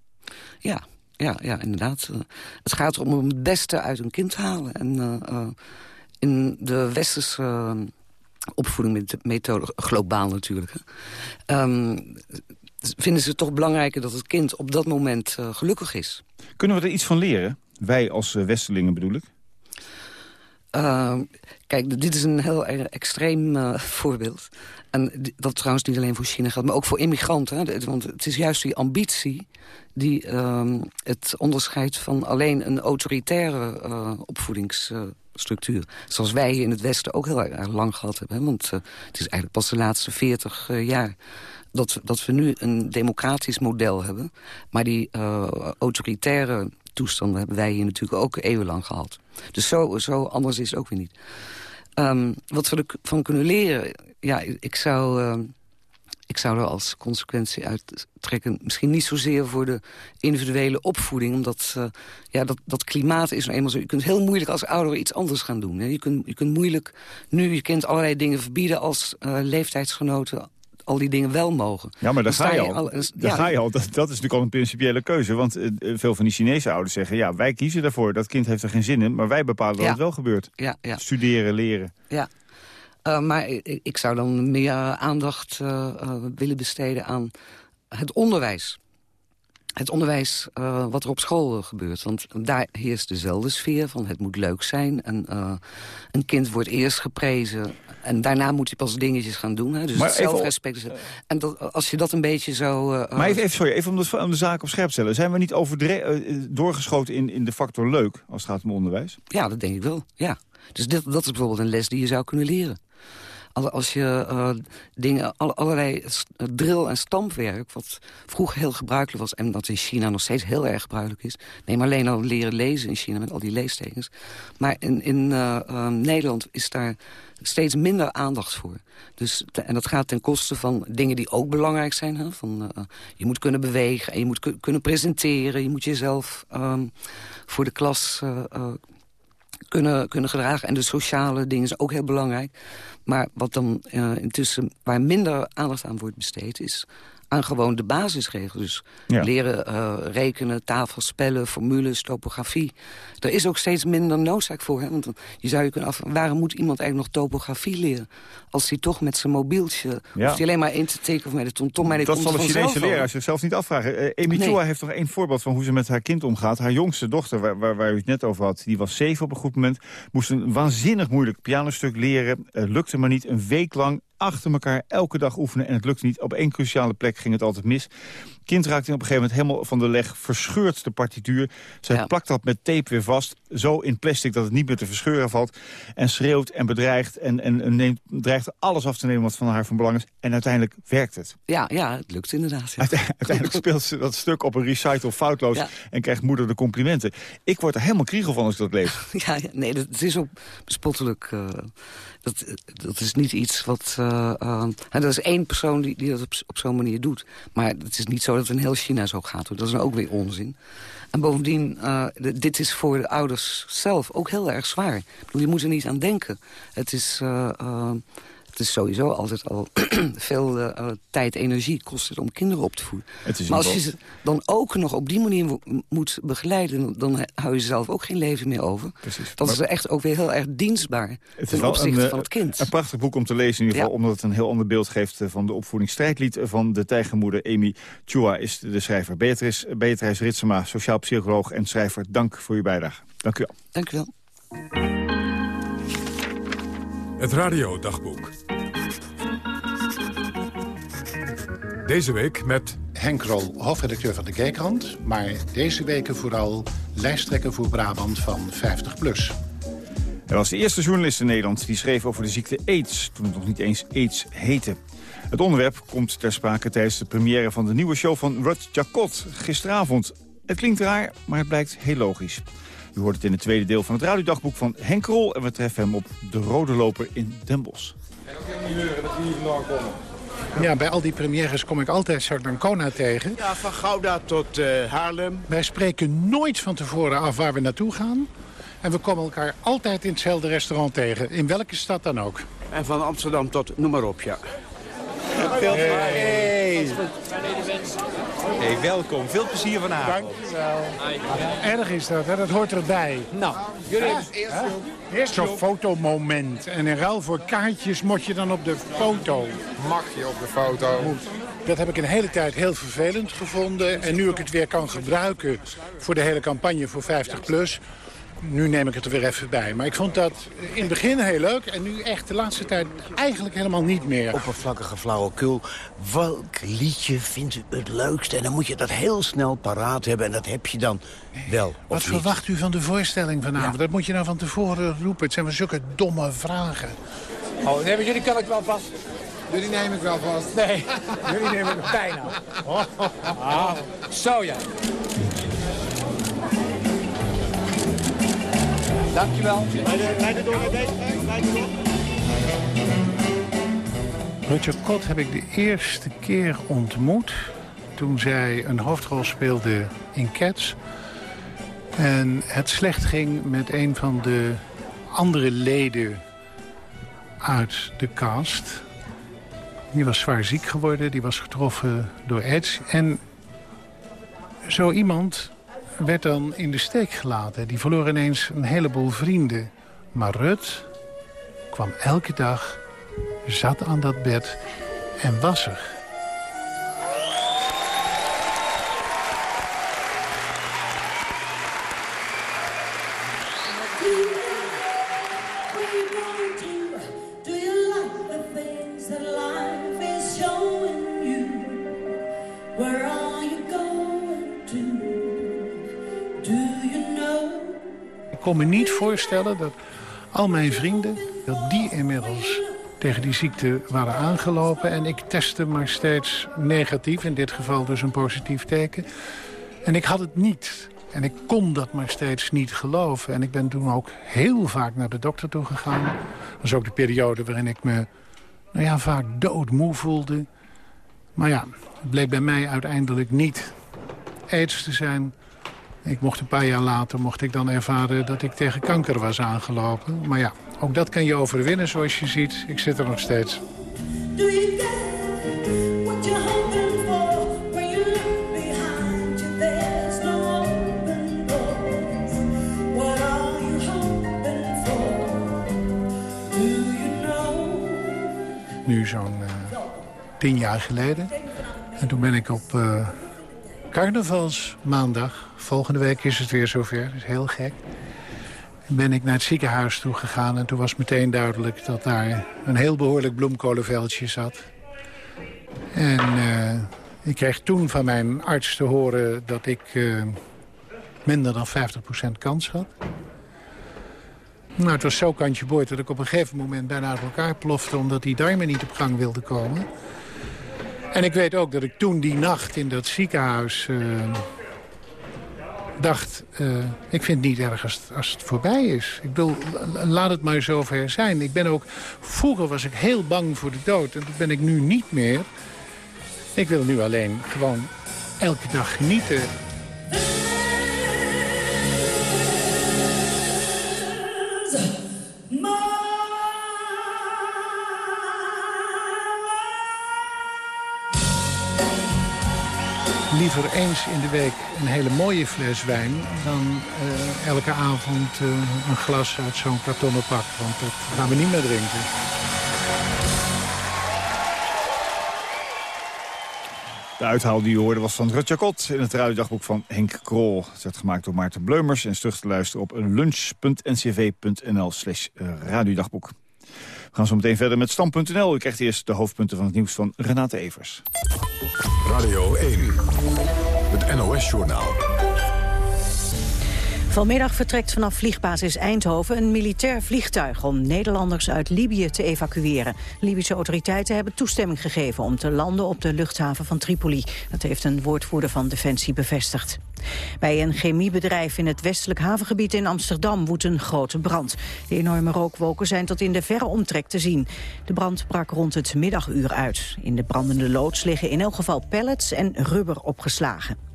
Ja, ja, ja inderdaad. Uh, het gaat erom om het beste uit een kind te halen. En in de westerse opvoeding met de methode, globaal natuurlijk... Um, vinden ze het toch belangrijker dat het kind op dat moment gelukkig is. Kunnen we er iets van leren? Wij als Westerlingen bedoel ik? Uh, kijk, dit is een heel extreem uh, voorbeeld. En dat trouwens niet alleen voor China geldt, maar ook voor immigranten. Hè? Want het is juist die ambitie die uh, het onderscheidt van alleen een autoritaire uh, opvoedingsstructuur. Zoals wij in het Westen ook heel erg lang gehad hebben. Hè? Want uh, het is eigenlijk pas de laatste 40 jaar dat, dat we nu een democratisch model hebben. Maar die autoritaire toestanden hebben wij hier natuurlijk ook eeuwenlang gehad. Dus zo, zo anders is het ook weer niet. Um, wat we ervan kunnen leren... Ja, ik zou, uh, ik zou er als consequentie uit trekken... misschien niet zozeer voor de individuele opvoeding... omdat uh, ja, dat, dat klimaat is nou eenmaal zo... je kunt heel moeilijk als ouder iets anders gaan doen. Je, kunt, je kunt moeilijk nu je kind allerlei dingen verbieden... als uh, leeftijdsgenoten al die dingen wel mogen. Ja, maar daar ga je al. al daar ja. ga je al. Dat, dat is natuurlijk al een principiële keuze. Want uh, veel van die Chinese ouders zeggen... ja, wij kiezen daarvoor. Dat kind heeft er geen zin in. Maar wij bepalen dat ja. het wel gebeurt. Ja, ja. Studeren, leren. Ja. Uh, maar ik, ik, zou dan meer aandacht uh, willen besteden aan het onderwijs het onderwijs uh, wat er op school gebeurt. Want daar heerst dezelfde sfeer van het moet leuk zijn. En, uh, een kind wordt eerst geprezen en daarna moet hij pas dingetjes gaan doen. Hè? Dus maar zelfrespect. Is, en dat, als je dat een beetje zo... Uh, maar even, even, sorry, even om de, om de zaak op scherp te stellen. Zijn we niet doorgeschoten in, in de factor leuk als het gaat om onderwijs? Ja, dat denk ik wel, ja. Dus dit, dat is bijvoorbeeld een les die je zou kunnen leren als je uh, dingen, allerlei drill- en stampwerk... wat vroeger heel gebruikelijk was... en dat in China nog steeds heel erg gebruikelijk is... neem alleen al leren lezen in China met al die leestekens. Maar in, in uh, uh, Nederland is daar steeds minder aandacht voor. Dus, en dat gaat ten koste van dingen die ook belangrijk zijn. Hè? Van, je moet kunnen bewegen en je moet kunnen presenteren. Je moet jezelf um, voor de klas kunnen, kunnen gedragen. En de sociale dingen is ook heel belangrijk. Maar wat dan uh, intussen, waar minder aandacht aan wordt besteed... is aan gewoon de basisregels. Dus Ja. leren eh, rekenen, tafel, spellen, formules, topografie. Er is ook steeds minder noodzaak voor. Hè? Want je zou je kunnen af, waarom moet iemand eigenlijk nog topografie leren? Als hij toch met zijn mobieltje... Ja. hoeft hij alleen maar in te tekenen of met de tomtom. maar Dat zal een vanzelf Chinese leraar zichzelf niet afvragen. Eh Amy Nee. Heeft nog één voorbeeld van hoe ze met haar kind omgaat. Haar jongste dochter, waar, waar, waar u het net over had, die was zeven op een goed moment. Moest een waanzinnig moeilijk pianostuk leren. Eh, lukte maar niet. Een week lang achter elkaar elke dag oefenen en het lukte niet. Op één cruciale plek ging het altijd mis. Kind raakte op een gegeven moment helemaal van de leg verscheurd de partituur. Zij plakt dat met tape weer vast, zo in plastic dat het niet meer te verscheuren valt. En schreeuwt en bedreigt en, en, en neemt, dreigt alles af te nemen wat van haar van belang is. En uiteindelijk werkt het. Ja, ja, het lukt inderdaad. ja. Uite- Uiteindelijk speelt ze dat stuk op een recital foutloos Ja. en krijgt moeder de complimenten. Ik word er helemaal kriegel van als ik dat lees. Ja, nee, dat, het is ook bespottelijk. eh, dat, dat is niet iets wat... eh eh, en dat is één persoon die, die dat op, op zo'n manier doet. Maar het is niet zo dat in heel China zo gaat. Dat is ook weer onzin. En bovendien, eh, dit is voor de ouders zelf ook heel erg zwaar. Ik bedoel, je moet er niet aan denken. Het is... eh, eh, het is sowieso altijd al veel eh, eh, tijd, energie kost het om kinderen op te voeden. Is maar als je ze dan ook nog op die manier moet begeleiden... dan- hou je zelf ook geen leven meer over. Precies. Dat is Maar- echt ook weer heel erg dienstbaar Het ten is opzichte een, van eh, het kind. een prachtig boek om te lezen in ieder geval... omdat het een heel ander beeld geeft eh, van de opvoeding. Strijdlied van de tijgermoeder Amy Chua is de schrijver. Beatrice, Beatrice Ritsema, sociaal psycholoog en schrijver. Dank voor uw bijdrage. Dank u wel. Dank u wel. Het radiodagboek. Deze week met... Henk Rol, hoofdredacteur van de Kijkrand. Maar deze weken vooral lijsttrekker voor Brabant van 50PLUS. Hij was de eerste journalist in Nederland die schreef over de ziekte AIDS... toen het nog niet eens AIDS heette. Het onderwerp komt ter sprake tijdens de première van de nieuwe show van Rut Jacot gisteravond. Het klinkt raar, maar het blijkt heel logisch. U hoort het in het tweede deel van het radiodagboek van Henk Rol... en we treffen hem op de Rode Loper in Den Bosch. Ja, bij al die premières kom ik altijd Sardancona tegen. Ja, van Gouda tot eh, Haarlem. Wij spreken nooit van tevoren af waar we naartoe gaan. En we komen elkaar altijd in hetzelfde restaurant tegen. In welke stad dan ook. En van Amsterdam tot, noem maar op, ja. Veel Hey. Hey, welkom. Veel plezier vanavond. Dankjewel. Erg is dat, hè? dat hoort erbij. Nou, jullie hebben het Eerst zo'n fotomoment. En in ruil voor kaartjes moet je dan op de foto. Mag je op de foto? Dat heb ik een hele tijd heel vervelend gevonden. En nu ik het weer kan gebruiken voor de hele campagne voor 50PLUS... nu neem ik het er weer even bij. Maar ik vond dat in het begin heel leuk en nu echt de laatste tijd eigenlijk helemaal niet meer. Oppervlakkige flauwekul. Welk liedje vindt u het leukst? En dan moet je dat heel snel paraat hebben. En dat heb je dan wel, Wat verwacht u van de voorstelling vanavond? Dat moet je nou van tevoren roepen. Het zijn wel zulke domme vragen. Oh, nee, maar jullie kan ik wel vast. Jullie neem ik wel vast. Nee, jullie nemen het bijna. Ah, zo ja. Dankjewel. Rutje Kot heb ik de eerste keer ontmoet... toen zij een hoofdrol speelde in Cats. En het slecht ging met een van de andere leden uit de cast. Die was zwaar ziek geworden, die was getroffen door AIDS. En zo iemand werd dan in de steek gelaten. Die verloor ineens een heleboel vrienden. Maar Rut kwam elke dag, zat aan dat bed en was er. Kon me niet voorstellen dat al mijn vrienden... dat die inmiddels tegen die ziekte waren aangelopen. En ik testte maar steeds negatief, in dit geval dus een positief teken. En ik had het niet. En ik kon dat maar steeds niet geloven. En ik ben toen ook heel vaak naar de dokter toe gegaan. Dat was ook de periode waarin ik me nou ja, vaak doodmoe voelde. Maar ja, het bleek bij mij uiteindelijk niet aids te zijn. Ik mocht een paar jaar later mocht ik dan ervaren dat ik tegen kanker was aangelopen. Maar ja, ook dat kan je overwinnen zoals je ziet. Ik zit er nog steeds. Nu zo'n eh, tien jaar geleden. En toen ben ik op... Eh, carnavalsmaandag, volgende week is het weer zover, dat is heel gek ben ik naar het ziekenhuis toe gegaan. En toen was meteen duidelijk dat daar een heel behoorlijk bloemkolenveldje zat. En uh, ik kreeg toen van mijn arts te horen dat ik uh, minder dan 50% kans had. Nou, het was zo kantje boord dat ik op een gegeven moment bijna uit elkaar plofte... omdat die darmen niet op gang wilden komen. En ik weet ook dat ik toen die nacht in dat ziekenhuis... Uh, dacht, uh, ik vind het niet erg als het, als het voorbij is. Ik bedoel, laat het maar zover zijn. Ik ben ook, vroeger was ik heel bang voor de dood en dat ben ik nu niet meer. Ik wil nu alleen gewoon elke dag genieten. Liever eens in de week een hele mooie fles wijn... dan uh, elke avond uh, een glas uit zo'n kartonnen pak. Want dat gaan we niet meer drinken. De uithaal die je hoorde was van Rutja Kot in het radiodagboek van Henk Krol. Het werd gemaakt door Maarten Bleumers en is terug te luisteren op lunch.ncv.nl slash radiodagboek. We gaan zo meteen verder met Stam.nl. U krijgt eerst de hoofdpunten van het nieuws van Renate Evers. Radio 1, het NOS-journaal. Vanmiddag vertrekt vanaf vliegbasis Eindhoven een militair vliegtuig om Nederlanders uit Libië te evacueren. Libische autoriteiten hebben toestemming gegeven om te landen op de luchthaven van Tripoli. Dat heeft een woordvoerder van Defensie bevestigd. Bij een chemiebedrijf in het westelijk havengebied in Amsterdam woedt een grote brand. De enorme rookwolken zijn tot in de verre omtrek te zien. De brand brak rond het middaguur uit. In de brandende loods liggen in elk geval pallets en rubber opgeslagen.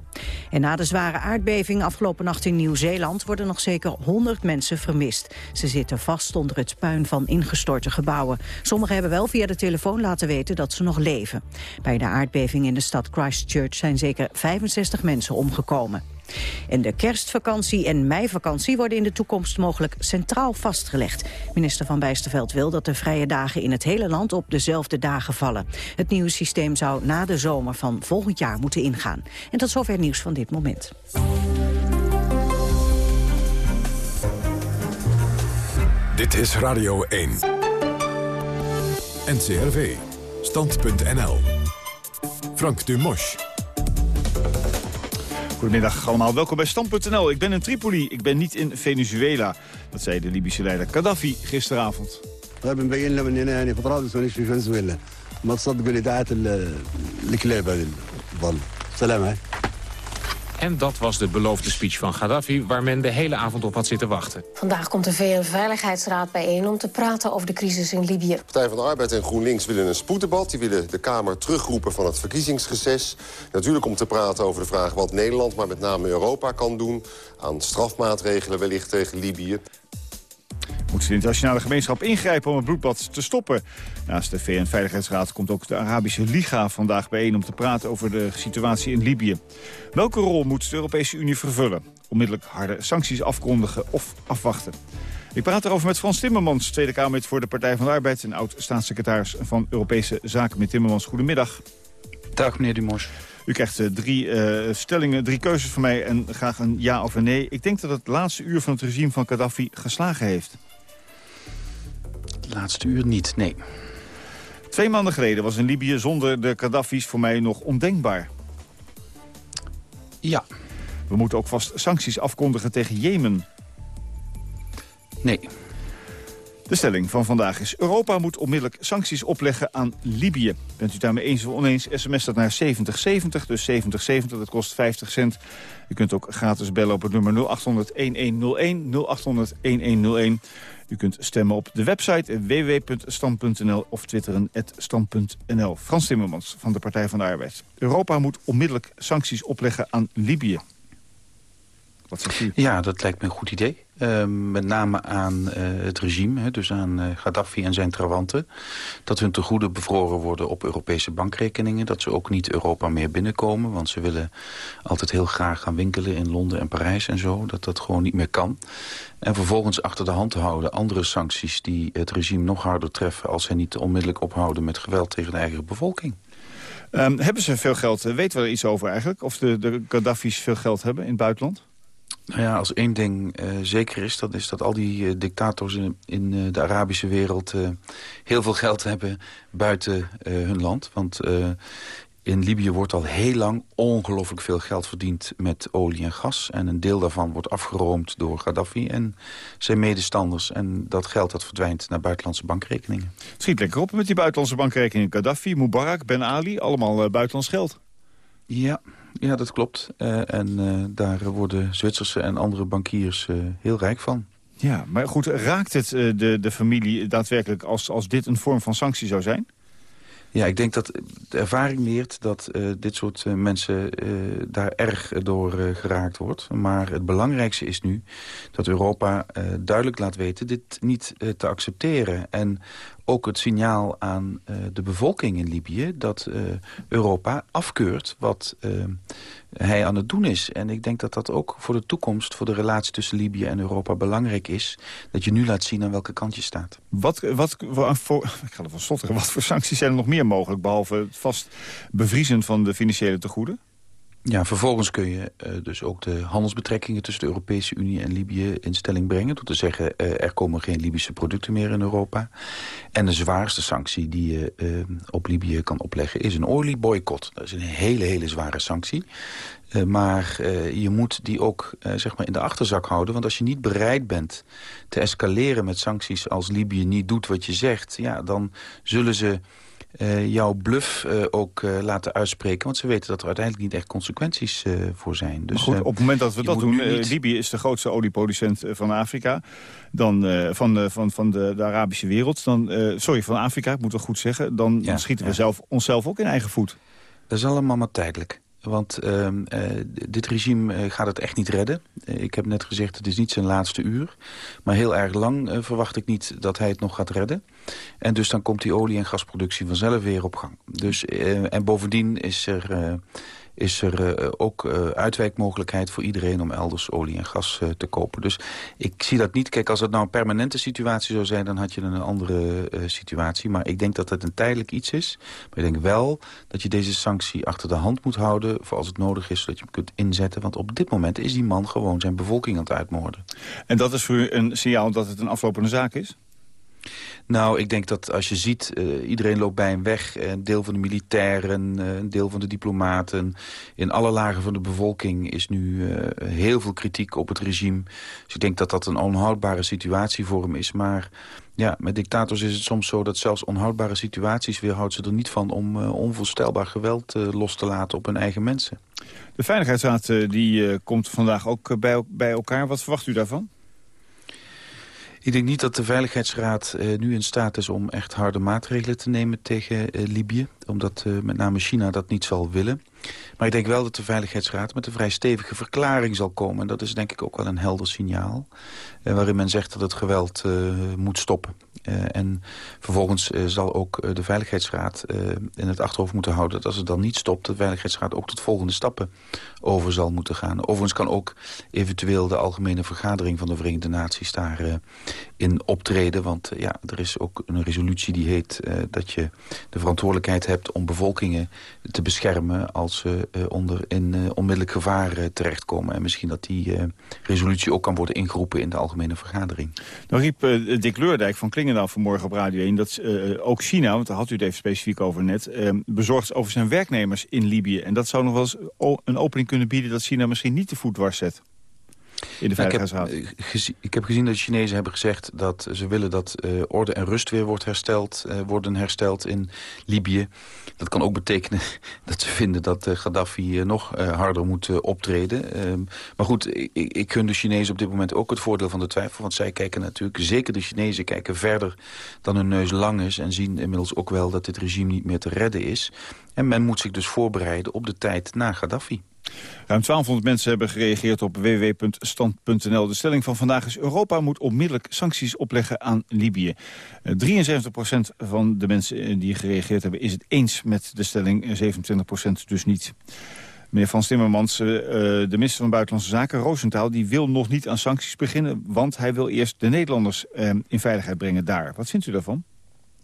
En na de zware aardbeving afgelopen nacht in Nieuw-Zeeland... worden nog zeker 100 mensen vermist. Ze zitten vast onder het puin van ingestorte gebouwen. Sommigen hebben wel via de telefoon laten weten dat ze nog leven. Bij de aardbeving in de stad Christchurch zijn zeker 65 mensen omgekomen. En de kerstvakantie en meivakantie worden in de toekomst mogelijk centraal vastgelegd. Minister Van Bijsterveld wil dat de vrije dagen in het hele land op dezelfde dagen vallen. Het nieuwe systeem zou na de zomer van volgend jaar moeten ingaan. En tot zover nieuws van dit moment. Dit is Radio 1. NCRV. Stand.nl. Frank Dumosch. Goedemiddag allemaal, welkom bij Stam.nl. Ik ben in Tripoli, ik ben niet in Venezuela. Dat zei de Libische leider Gaddafi gisteravond. We en dat was de beloofde speech van Gaddafi... waar men de hele avond op had zitten wachten. Vandaag komt de VN-veiligheidsraad bijeen om te praten over de crisis in Libië. Partij van de Arbeid en GroenLinks willen een spoeddebat. Die willen de Kamer terugroepen van het verkiezingsreces. Natuurlijk om te praten over de vraag wat Nederland, maar met name Europa kan doen... aan strafmaatregelen wellicht tegen Libië. Moet de internationale gemeenschap ingrijpen om het bloedbad te stoppen? Naast de VN-veiligheidsraad komt ook de Arabische Liga vandaag bijeen... om te praten over de situatie in Libië. Welke rol moet de Europese Unie vervullen? Onmiddellijk harde sancties afkondigen of afwachten? Ik praat erover met Frans Timmermans, Tweede Kamerlid voor de Partij van de Arbeid... en oud-staatssecretaris van Europese Zaken. Meneer Timmermans, goedemiddag. Dag, meneer Dumors. U krijgt uh, drie uh, stellingen, drie keuzes van mij en graag een ja of een nee. Ik denk dat het laatste uur van het regime van Gaddafi geslagen heeft. Het laatste uur niet, nee. Twee maanden geleden was in Libië zonder de Gaddafi's voor mij nog ondenkbaar. Ja. We moeten ook vast sancties afkondigen tegen Jemen. Nee. De stelling van vandaag is... Europa moet onmiddellijk sancties opleggen aan Libië. Bent u daarmee eens of oneens, sms dat naar 7070, dus 7070, dat kost 50 cent. U kunt ook gratis bellen op het nummer 0800-1101, 0800-1101. U kunt stemmen op de website www.stand.nl of twitteren stand.nl. Frans Timmermans van de Partij van de Arbeid. Europa moet onmiddellijk sancties opleggen aan Libië. Wat zegt u? Ja, dat lijkt me een goed idee. Uh, met name aan uh, het regime, hè, dus aan uh, Gaddafi en zijn trawanten. Dat hun tegoeden bevroren worden op Europese bankrekeningen. Dat ze ook niet Europa meer binnenkomen. Want ze willen altijd heel graag gaan winkelen in Londen en Parijs en zo. Dat dat gewoon niet meer kan. En vervolgens achter de hand houden andere sancties die het regime nog harder treffen... als zij niet onmiddellijk ophouden met geweld tegen de eigen bevolking. Um, hebben ze veel geld? Weten we er iets over eigenlijk? Of de, de Gaddafi's veel geld hebben in het buitenland? Nou ja, als één ding uh, zeker is, dat is dat al die uh, dictators in, in uh, de Arabische wereld heel veel geld hebben buiten hun land. Want in Libië wordt al heel lang ongelooflijk veel geld verdiend met olie en gas. En een deel daarvan wordt afgeroomd door Gaddafi en zijn medestanders. En dat geld dat verdwijnt naar buitenlandse bankrekeningen. Het schiet lekker op met die buitenlandse bankrekeningen. Gaddafi, Mubarak, Ben Ali, allemaal buitenlands geld. Ja, ja, dat klopt. Uh, en uh, daar worden Zwitserse en andere bankiers heel rijk van. Ja, maar goed, raakt het de, de familie daadwerkelijk als, als dit een vorm van sanctie zou zijn? Ja, ik denk dat de ervaring leert dat uh, dit soort uh, mensen uh, daar erg door geraakt wordt. Maar het belangrijkste is nu dat Europa duidelijk laat weten dit niet te accepteren. En ook het signaal aan de bevolking in Libië... dat Europa afkeurt wat hij aan het doen is. En ik denk dat dat ook voor de toekomst... voor de relatie tussen Libië en Europa belangrijk is... dat je nu laat zien aan welke kant je staat. Wat, wat, voor, ik ga ervan wat voor sancties zijn er nog meer mogelijk... behalve het vast bevriezen van de financiële tegoeden? Ja, vervolgens kun je uh, dus ook de handelsbetrekkingen tussen de Europese Unie en Libië in stelling brengen. Door te zeggen, uh, er komen geen Libische producten meer in Europa. En de zwaarste sanctie die je uh, op Libië kan opleggen is een olieboycott. Dat is een hele, hele zware sanctie. maar je moet die ook zeg maar in de achterzak houden. Want als je niet bereid bent te escaleren met sancties als Libië niet doet wat je zegt... Ja, dan zullen ze uh, jouw bluff uh, ook uh, laten uitspreken. Want ze weten dat er uiteindelijk niet echt consequenties voor zijn. Dus, goed, op het moment dat we dat doen... Niet... Libië is de grootste olieproducent van Afrika. Dan, van van, van de, de, Arabische wereld. Dan, sorry, van Afrika, ik moet wel goed zeggen. Dan, ja, dan schieten we ja. zelf, onszelf ook in eigen voet. Dat is allemaal maar tijdelijk. Want uh, uh, dit regime uh, gaat het echt niet redden. ik heb net gezegd, het is niet zijn laatste uur. Maar heel erg lang verwacht ik niet dat hij het nog gaat redden. En dus dan komt die olie- en gasproductie vanzelf weer op gang. Dus, en bovendien is er is er uh, ook uh, uitwijkmogelijkheid voor iedereen om elders olie en gas uh, te kopen. Dus ik zie dat niet. Kijk, als het nou een permanente situatie zou zijn, dan had je een andere situatie. Maar ik denk dat het een tijdelijk iets is. Maar ik denk wel dat je deze sanctie achter de hand moet houden voor als het nodig is, zodat je hem kunt inzetten. Want op dit moment is die man gewoon zijn bevolking aan het uitmoorden. En dat is voor u een signaal dat het een aflopende zaak is? Nou, ik denk dat als je ziet, uh, iedereen loopt bij hem weg. Een deel van de militairen, uh, een deel van de diplomaten. In alle lagen van de bevolking is nu heel veel kritiek op het regime. Dus ik denk dat dat een onhoudbare situatie voor hem is. Maar ja, met dictators is het soms zo dat zelfs onhoudbare situaties... weerhoudt ze er niet van om onvoorstelbaar geweld los te laten op hun eigen mensen. De Veiligheidsraad die, komt vandaag ook bij, bij elkaar. Wat verwacht u daarvan? Ik denk niet dat de Veiligheidsraad uh, nu in staat is om echt harde maatregelen te nemen tegen uh, Libië. Omdat uh, met name China dat niet zal willen. Maar ik denk wel dat de Veiligheidsraad met een vrij stevige verklaring zal komen. En dat is denk ik ook wel een helder signaal. waarin men zegt dat het geweld moet stoppen. Uh, en vervolgens zal ook de Veiligheidsraad in het achterhoofd moeten houden... dat als het dan niet stopt, de Veiligheidsraad ook tot volgende stappen over zal moeten gaan. Overigens kan ook eventueel de Algemene Vergadering van de Verenigde Naties daarin in optreden. Want ja, er is ook een resolutie die heet dat je de verantwoordelijkheid hebt... om bevolkingen te beschermen als ze onder in onmiddellijk gevaar terechtkomen. En misschien dat die resolutie ook kan worden ingeroepen in de Algemene Vergadering. Nou riep Dick Leurdijk van Klingen dan vanmorgen op Radio 1... dat ook China, want daar had u het even specifiek over net... Bezorgd over zijn werknemers in Libië. En dat zou nog wel eens een opening kunnen bieden... dat China misschien niet de voet dwars zet in de Veiligheidsraad. Nou, ik, heb, ik, heb, gezien dat de Chinezen hebben gezegd dat ze willen dat uh, orde en rust weer wordt hersteld, uh, worden hersteld in Libië. Dat kan ook betekenen dat ze vinden dat uh, Gaddafi nog harder moet optreden. Ehm, maar goed, ik, ik gun de Chinezen op dit moment ook het voordeel van de twijfel. Want zij kijken natuurlijk, zeker de Chinezen kijken verder dan hun neus lang is. En zien inmiddels ook wel dat dit regime niet meer te redden is. En men moet zich dus voorbereiden op de tijd na Gaddafi. Ruim 1200 mensen hebben gereageerd op www.stand.nl. De stelling van vandaag is Europa moet onmiddellijk sancties opleggen aan Libië. 73% eh, van de mensen eh, die gereageerd hebben is het eens met de stelling, 27% dus niet. Meneer Frans Timmermans, de minister van Buitenlandse Zaken, Roosentaal... die wil nog niet aan sancties beginnen, want hij wil eerst de Nederlanders in veiligheid brengen daar. Wat vindt u daarvan?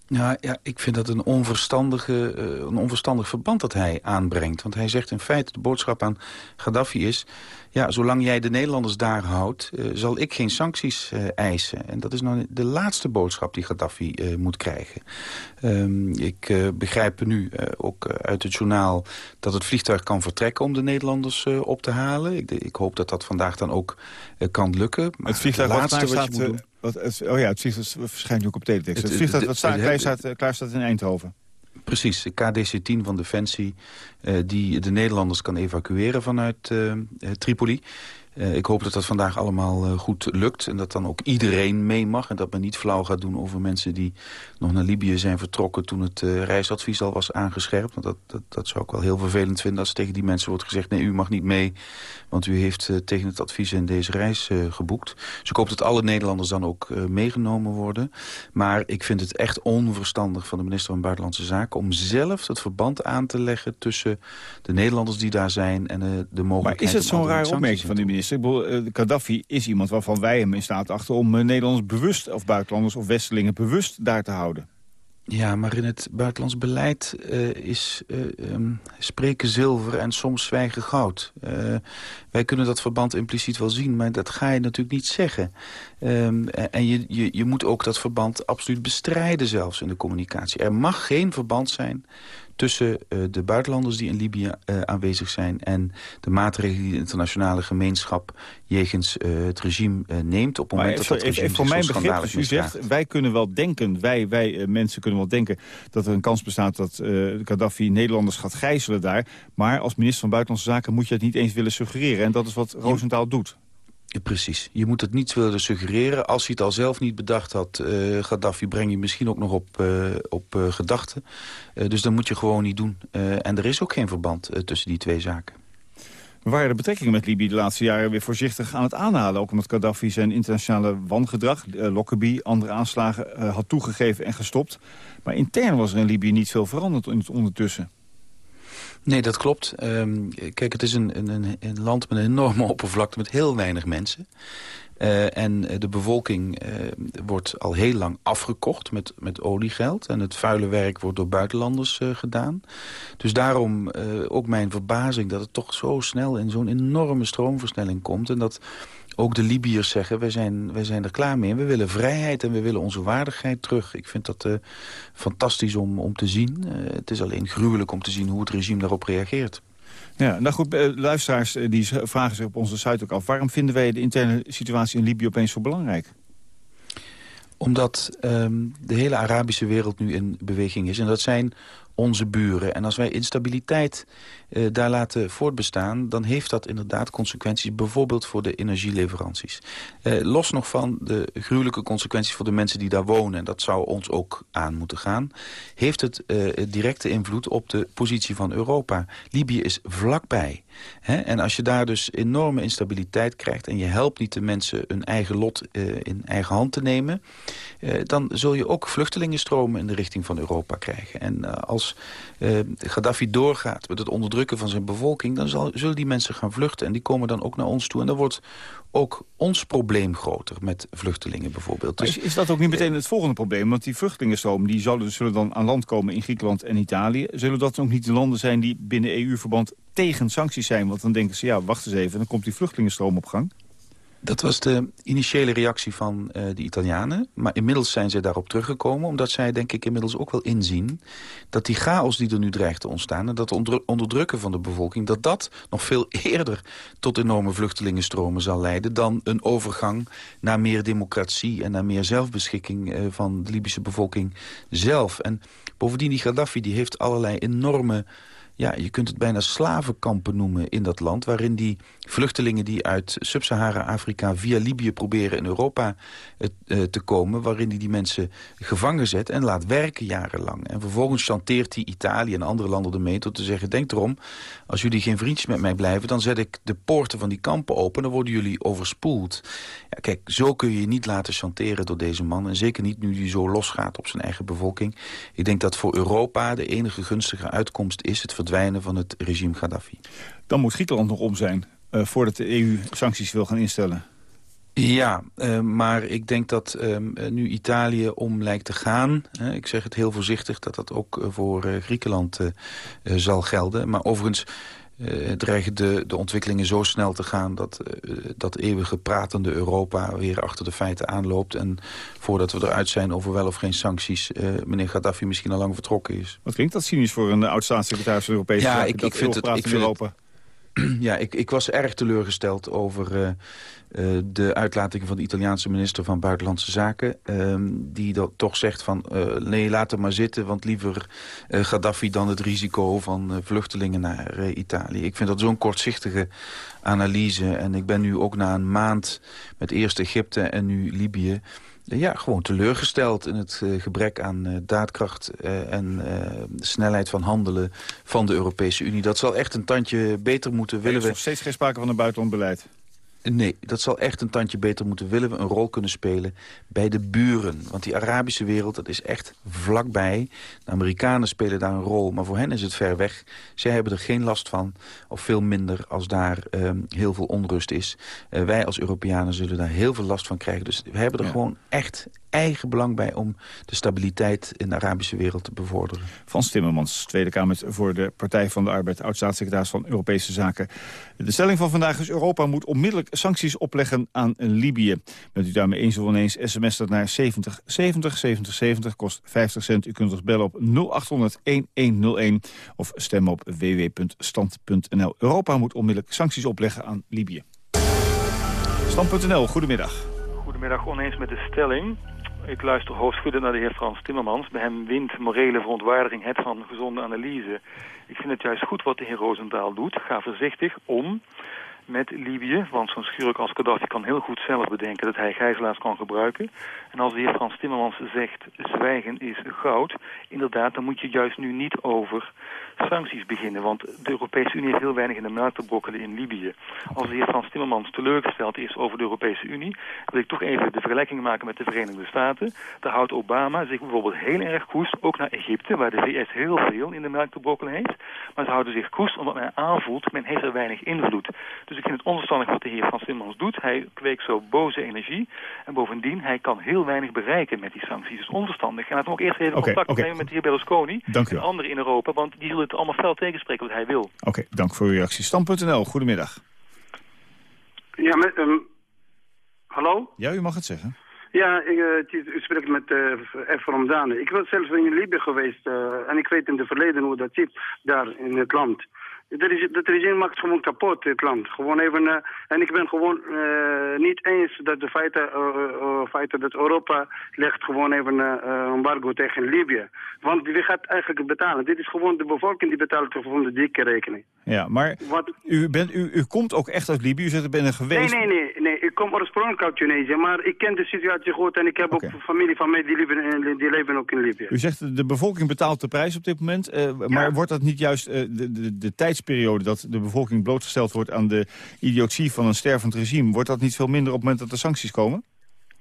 Ja, ja, ik vind dat een, onverstandige, uh, een onverstandig verband dat hij aanbrengt. Want hij zegt in feite, de boodschap aan Gaddafi is... ja, zolang jij de Nederlanders daar houdt, uh, zal ik geen sancties uh, eisen. En dat is nou de laatste boodschap die Gaddafi moet krijgen. Um, ik begrijp nu ook uit het journaal dat het vliegtuig kan vertrekken... om de Nederlanders op te halen. Ik, ik, hoop dat dat vandaag dan ook kan lukken. Maar het vliegtuig wat laatste wat je moet doen... Wat, het, oh ja, het vliegtuig verschijnt ook op teletext. Het, het vliegtuig wat staat, klaar, staat, klaar staat in Eindhoven. Precies, de KDC-10 van Defensie... Uh, die de Nederlanders kan evacueren vanuit uh, Tripoli. Uh, ik hoop dat dat vandaag allemaal uh, goed lukt. En dat dan ook iedereen mee mag. En dat men niet flauw gaat doen over mensen die nog naar Libië zijn vertrokken... toen het uh, reisadvies al was aangescherpt. Want dat, dat, dat, zou ik wel heel vervelend vinden als tegen die mensen wordt gezegd... nee, u mag niet mee, want u heeft tegen het advies in deze reis geboekt. Dus ik hoop dat alle Nederlanders dan ook meegenomen worden. Maar ik vind het echt onverstandig van de minister van Buitenlandse Zaken... om zelf het verband aan te leggen tussen de Nederlanders die daar zijn... en de mogelijkheid... Maar is het zo'n raar opmerking van die minister? Ik bedoel, uh, Gaddafi is iemand waarvan wij hem in staat achter... om uh, Nederlanders bewust, of buitenlanders of Westelingen bewust daar te houden. Ja, maar in het buitenlands beleid uh, is um, spreken zilver en soms zwijgen goud. wij kunnen dat verband impliciet wel zien, maar dat ga je natuurlijk niet zeggen. Um, en je, je, je moet ook dat verband absoluut bestrijden zelfs in de communicatie. Er mag geen verband zijn tussen uh, de buitenlanders die in Libië uh, aanwezig zijn... en de maatregelen die de internationale gemeenschap jegens uh, het regime neemt... op het moment dat dat regime even, voor mijn begrip, dus u zegt, wij kunnen wel denken, wij, wij mensen kunnen wel denken... dat er een kans bestaat dat Gaddafi Nederlanders gaat gijzelen daar. Maar als minister van Buitenlandse Zaken moet je het niet eens willen suggereren. En dat is wat Roosentaal doet. Precies. Je moet het niet willen suggereren. Als hij het al zelf niet bedacht had, uh, Gaddafi, breng je misschien ook nog op, uh, op uh, gedachten. dus dat moet je gewoon niet doen. en er is ook geen verband tussen die twee zaken. We waren de betrekkingen met Libië de laatste jaren weer voorzichtig aan het aanhalen. Ook omdat Gaddafi zijn internationale wangedrag, Lockerbie, andere aanslagen had toegegeven en gestopt. Maar intern was er in Libië niet veel veranderd ondertussen. Nee, dat klopt. Um, kijk, het is een, een, een, land met een enorme oppervlakte met heel weinig mensen. Uh, en de bevolking uh, wordt al heel lang afgekocht met, met oliegeld. En het vuile werk wordt door buitenlanders gedaan. Dus daarom ook mijn verbazing dat het toch zo snel in zo'n enorme stroomversnelling komt. En dat ook de Libiërs zeggen, wij zijn, wij zijn er klaar mee. we willen vrijheid en we willen onze waardigheid terug. Ik vind dat uh, fantastisch om, om te zien. Uh, het is alleen gruwelijk om te zien hoe het regime daarop reageert. Ja, nou goed, uh, luisteraars die vragen zich op onze site ook af... waarom vinden wij de interne situatie in Libië opeens zo belangrijk? Omdat um, de hele Arabische wereld nu in beweging is. En dat zijn onze buren. En als wij instabiliteit uh, daar laten voortbestaan... dan heeft dat inderdaad consequenties bijvoorbeeld voor de energieleveranties. Uh, los nog van de gruwelijke consequenties voor de mensen die daar wonen... en dat zou ons ook aan moeten gaan... heeft het uh, directe invloed op de positie van Europa. Libië is vlakbij. En als je daar dus enorme instabiliteit krijgt... en je helpt niet de mensen hun eigen lot in eigen hand te nemen... dan zul je ook vluchtelingenstromen in de richting van Europa krijgen. En als Gaddafi doorgaat met het onderdrukken van zijn bevolking... dan zullen die mensen gaan vluchten en die komen dan ook naar ons toe. En dan wordt ook ons probleem groter met vluchtelingen bijvoorbeeld. Dus, is, dat ook niet meteen het volgende probleem? Want die vluchtelingenstroom die zullen, zullen dan aan land komen in Griekenland en Italië. Zullen dat ook niet de landen zijn die binnen EU-verband tegen sancties zijn? Want dan denken ze, ja, wacht eens even, dan komt die vluchtelingenstroom op gang. Dat was de initiële reactie van uh, de Italianen. Maar inmiddels zijn ze daarop teruggekomen. Omdat zij denk ik inmiddels ook wel inzien... dat die chaos die er nu dreigt te ontstaan... en dat onderdrukken van de bevolking... dat dat nog veel eerder tot enorme vluchtelingenstromen zal leiden... dan een overgang naar meer democratie... en naar meer zelfbeschikking uh, van de Libische bevolking zelf. En bovendien die Gaddafi die heeft allerlei enorme ja, je kunt het bijna slavenkampen noemen in dat land... waarin die vluchtelingen die uit Sub-Sahara-Afrika via Libië proberen in Europa uh, te komen... waarin die die mensen gevangen zet en laat werken jarenlang. En vervolgens chanteert hij Italië en andere landen ermee door te zeggen... denk erom, als jullie geen vriendjes met mij blijven... dan zet ik de poorten van die kampen open, dan worden jullie overspoeld. Ja, kijk, zo kun je je niet laten chanteren door deze man. En zeker niet nu hij zo losgaat op zijn eigen bevolking. Ik denk dat voor Europa de enige gunstige uitkomst is... het verdwijnen van het regime Gaddafi. Dan moet Griekenland nog om zijn uh, voordat de EU sancties wil gaan instellen. Ja, uh, maar ik denk dat uh, nu Italië om lijkt te gaan... Ik zeg het heel voorzichtig dat dat ook voor Griekenland zal gelden. Maar overigens dreigen de, de ontwikkelingen zo snel te gaan... dat dat eeuwige pratende Europa weer achter de feiten aanloopt. En voordat we eruit zijn over wel of geen sancties... meneer Gaddafi misschien al lang vertrokken is. Wat klinkt dat cynisch voor een oud-staatssecretaris van Europese ja, Zaken? Ik, ik vind het, ik vind Europa. Het, ja, ik, ik was erg teleurgesteld over uh, uh, de uitlatingen van de Italiaanse minister van Buitenlandse Zaken. Uh, die dat toch zegt van, nee, laat het maar zitten, want liever Gaddafi dan het risico van vluchtelingen naar Italië. Ik vind dat zo'n kortzichtige analyse. En ik ben nu ook na een maand met eerst Egypte en nu Libië ja, gewoon teleurgesteld in het uh, gebrek aan uh, daadkracht uh, en de snelheid van handelen van de Europese Unie. Dat zal echt een tandje beter moeten willen. Er is nog steeds geen sprake van een buitenlandbeleid. Nee, dat zal echt een tandje beter moeten. Willen we een rol kunnen spelen bij de buren. Want die Arabische wereld, dat is echt vlakbij. De Amerikanen spelen daar een rol, maar voor hen is het ver weg. Zij hebben er geen last van, of veel minder als daar um, heel veel onrust is. Uh, wij als Europeanen zullen daar heel veel last van krijgen. Dus we hebben er ja. gewoon echt eigen belang bij om de stabiliteit in de Arabische wereld te bevorderen. Frans Timmermans, Tweede Kamer voor de Partij van de Arbeid, oud-staatssecretaris van Europese Zaken. De stelling van vandaag is Europa moet onmiddellijk sancties opleggen aan Libië. Bent u daarmee eens of oneens, sms dat naar 70 70 70 70, kost 50 cent. U kunt ons bellen op 0800 1101 of stemmen op www.stand.nl. Europa moet onmiddellijk sancties opleggen aan Libië. Stand.nl, goedemiddag. Goedemiddag, oneens met de stelling. Ik luister hoofdschuddend naar de heer Frans Timmermans. Bij hem wint morele verontwaardiging het van gezonde analyse. Ik vind het juist goed wat de heer Rosendaal doet. Ga voorzichtig om met Libië. Want zo'n schurk als Gaddafi kan heel goed zelf bedenken dat hij gijzelaars kan gebruiken. En als de heer Frans Timmermans zegt zwijgen is goud, inderdaad, dan moet je juist nu niet over sancties beginnen. Want de Europese Unie heeft heel weinig in de markt te brokkelen in Libië. Als de heer Frans Timmermans teleurgesteld is over de Europese Unie, wil ik toch even de vergelijking maken met de Verenigde Staten. Daar houdt Obama zich bijvoorbeeld heel erg koest, ook naar Egypte, waar de VS heel veel in de markt te brokkelen heeft. Maar ze houden zich koest omdat men aanvoelt, men heeft er weinig invloed. Dus ik vind het onverstandig wat de heer Frans Timmermans doet. Hij kweekt zo boze energie. En bovendien, hij kan heel weinig bereiken met die sancties. Dus onverstandig. En laten we ook eerst even okay, contact okay. nemen met de heer Berlusconi Dank en anderen in Europa. Want die zullen het allemaal fel tegenspreken wat hij wil. Oké, okay, dank voor uw reactie. Stam.nl, goedemiddag. Ja, met, um, hallo? Ja, u mag het zeggen. Ja, ik, uh, u spreekt met uh, F. Ramdane. Ik was zelf in Libië geweest uh, en ik weet in het verleden hoe dat zit daar in het land. Dat, is, dat regime maakt gewoon kapot, dit land. Gewoon even, uh, en ik ben gewoon uh, niet eens dat de feiten, uh, feiten dat Europa legt gewoon even een embargo tegen Libië. Want wie gaat eigenlijk betalen? Dit is gewoon de bevolking die betaalt gewoon de dikke rekening. Ja, maar Wat? u, bent, u, u komt ook echt uit Libië, u zegt er geweest. Nee, nee, nee, nee. Ik kom oorspronkelijk uit Tunesië, maar ik ken de situatie goed en ik heb okay. ook familie van mij die leven, die leven ook in Libië. U zegt de bevolking betaalt de prijs op dit moment, maar wordt dat niet juist de, de, de tijd periode dat de bevolking blootgesteld wordt aan de idiotie van een stervend regime... wordt dat niet veel minder op het moment dat er sancties komen?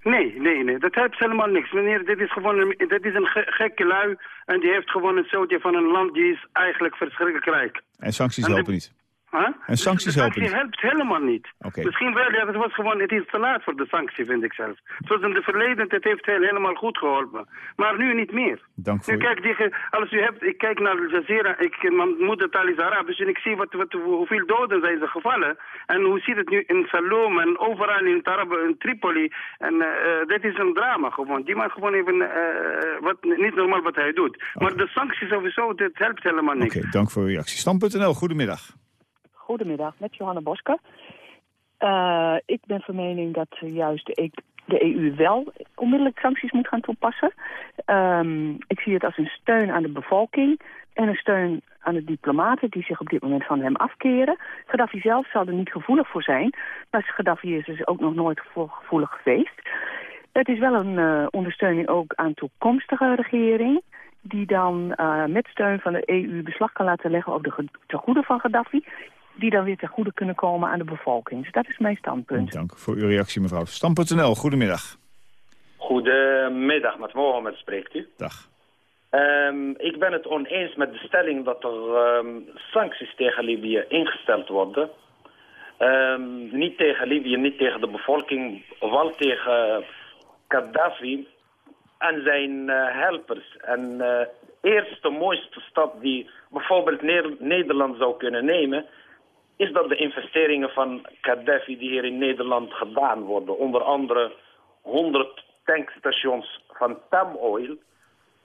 Nee, nee, nee. Dat helpt helemaal niks. Meneer, dit is gewoon een, dit is een ge gekke lui... en die heeft gewoon een zootje van een land die is eigenlijk verschrikkelijk rijk. En sancties en helpen niet? Huh? En sancties de helpen sanctie helpt helemaal niet. Okay. Misschien wel, ja, het was gewoon, het is te laat voor de sanctie, vind ik zelf. Zoals in het verleden, het heeft helemaal goed geholpen. Maar nu niet meer. Dank voor nu, kijk, die, als u hebt, ik kijk naar Al Jazeera, ik, mijn moedertaal is Arabisch en ik zie wat, wat, hoeveel doden zijn ze gevallen. En hoe ziet het nu in Salom en overal in, Tarab, in Tripoli. En uh, dit is een drama gewoon. Die maakt gewoon even, uh, wat, niet normaal wat hij doet. Okay. Maar de sancties sowieso, dit helpt helemaal niet. Oké, okay, dank voor uw reactie. Stam.nl, goedemiddag. Goedemiddag, met Johanna Bosker. Uh, ik ben van mening dat juist de, de EU wel onmiddellijk sancties moet gaan toepassen. Um, ik zie het als een steun aan de bevolking en een steun aan de diplomaten die zich op dit moment van hem afkeren. Gaddafi zelf zal er niet gevoelig voor zijn, maar Gaddafi is dus ook nog nooit gevoelig geweest. Het is wel een uh, ondersteuning ook aan toekomstige regering die dan uh, met steun van de EU beslag kan laten leggen op de tegoeden van Gaddafi die dan weer ten goede kunnen komen aan de bevolking. Dus dat is mijn standpunt. Dank voor uw reactie, mevrouw. Stam.nl, goedemiddag. Goedemiddag, met Mohammed spreekt u. Dag. Um, ik ben het oneens met de stelling dat er um, sancties tegen Libië ingesteld worden. Um, niet tegen Libië, niet tegen de bevolking, wel tegen Gaddafi en zijn uh, helpers. En uh, eerste mooiste stap die bijvoorbeeld Nederland zou kunnen nemen is dat de investeringen van Gaddafi die hier in Nederland gedaan worden, onder andere 100 tankstations van Tamoil,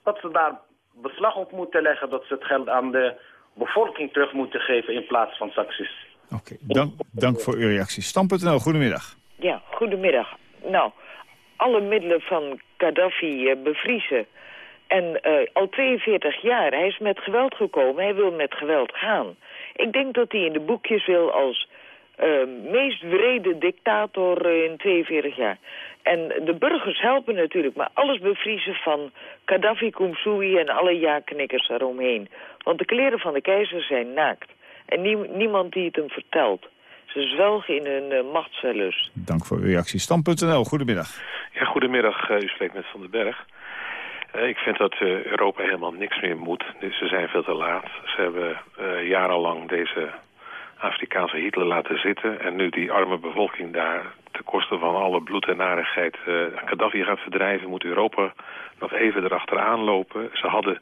dat ze daar beslag op moeten leggen, dat ze het geld aan de bevolking terug moeten geven in plaats van sancties. Oké, dank, dank voor uw reactie. Stam.nl, goedemiddag. Ja, goedemiddag. Nou, alle middelen van Gaddafi uh, bevriezen. En uh, al 42 jaar, hij is met geweld gekomen, hij wil met geweld gaan. Ik denk dat hij in de boekjes wil als uh, meest wrede dictator in 42 jaar. En de burgers helpen natuurlijk, maar alles bevriezen van Gaddafi, Kumsui en alle ja-knikkers eromheen. Want de kleren van de keizer zijn naakt. En niemand die het hem vertelt. Ze zwelgen in hun uh, machtswellust. Dank voor uw reactie. Stam.nl, goedemiddag. Ja, goedemiddag. Uh, u spreekt met Van den Berg. Uh, ik vind dat Europa helemaal niks meer moet. Dus ze zijn veel te laat. Ze hebben jarenlang deze Afrikaanse Hitler laten zitten. En nu die arme bevolking daar ten koste van alle bloed en narigheid Gaddafi gaat verdrijven, moet Europa nog even erachteraan lopen. Ze hadden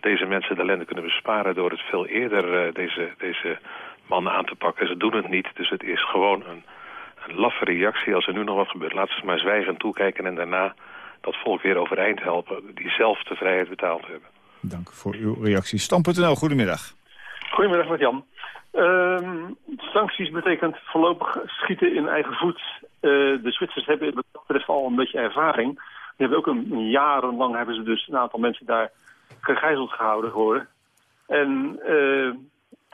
deze mensen de ellende kunnen besparen door het veel eerder deze, deze mannen aan te pakken. Ze doen het niet, dus het is gewoon een, een laffe reactie. Als er nu nog wat gebeurt, laten ze maar zwijgen toekijken en daarna dat volk weer overeind helpen die zelf de vrijheid betaald hebben. Dank voor uw reactie. Stam.nl, goedemiddag. Goedemiddag met Jan. Uh, sancties betekent voorlopig schieten in eigen voet. Uh, de Zwitsers hebben dat betreft al een beetje ervaring. Die hebben ook een, jarenlang hebben ze dus een aantal mensen daar gegijzeld gehouden horen. En uh,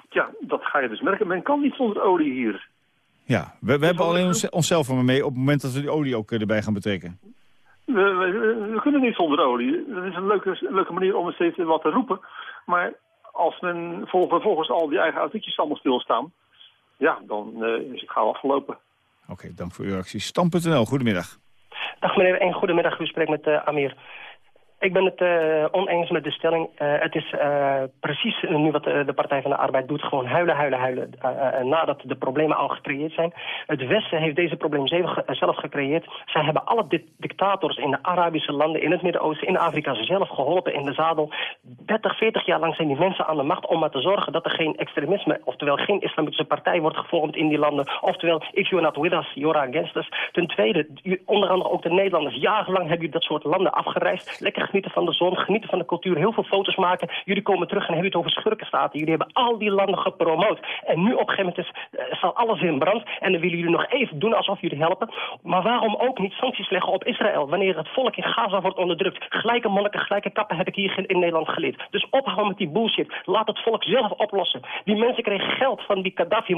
ja, dat ga je dus merken. Men kan niet zonder olie hier. Ja, we, we hebben alleen ons, onszelf er mee op het moment dat we die olie ook erbij gaan betrekken. We, we, we, kunnen niet zonder olie. Dat is een leuke, leuke manier om steeds wat te roepen. Maar als men vervolgens al die eigen autootjes allemaal stilstaan... ja, dan uh, is het gauw afgelopen. Oké, dank voor uw actie. Stam.nl, goedemiddag. Dag meneer en goedemiddag. U spreekt met uh, Amir. Ik ben het uh, oneens met de stelling. Uh, het is uh, precies nu wat de Partij van de Arbeid doet. Gewoon huilen, huilen, huilen. nadat de problemen al gecreëerd zijn. Het Westen heeft deze probleem zelf gecreëerd. Zij hebben alle dictators in de Arabische landen, in het Midden-Oosten, in Afrika zelf geholpen in de zadel. 30, 40 jaar lang zijn die mensen aan de macht om maar te zorgen dat er geen extremisme, oftewel geen islamitische partij wordt gevormd in die landen. Oftewel, if you're not with us, you're against us. Ten tweede, onder andere ook de Nederlanders. Jarenlang hebben jullie dat soort landen afgereisd. Lekker genieten van de zon, genieten van de cultuur, heel veel foto's maken. Jullie komen terug en hebben het over schurkenstaten. Jullie hebben al die landen gepromoot. En nu op een gegeven moment is, uh, staat alles in brand. En dan willen jullie nog even doen alsof jullie helpen. Maar waarom ook niet sancties leggen op Israël... wanneer het volk in Gaza wordt onderdrukt? Gelijke monniken, gelijke kappen heb ik hier in Nederland geleerd. Dus ophouden met die bullshit. Laat het volk zelf oplossen. Die mensen kregen geld van die Gaddafi,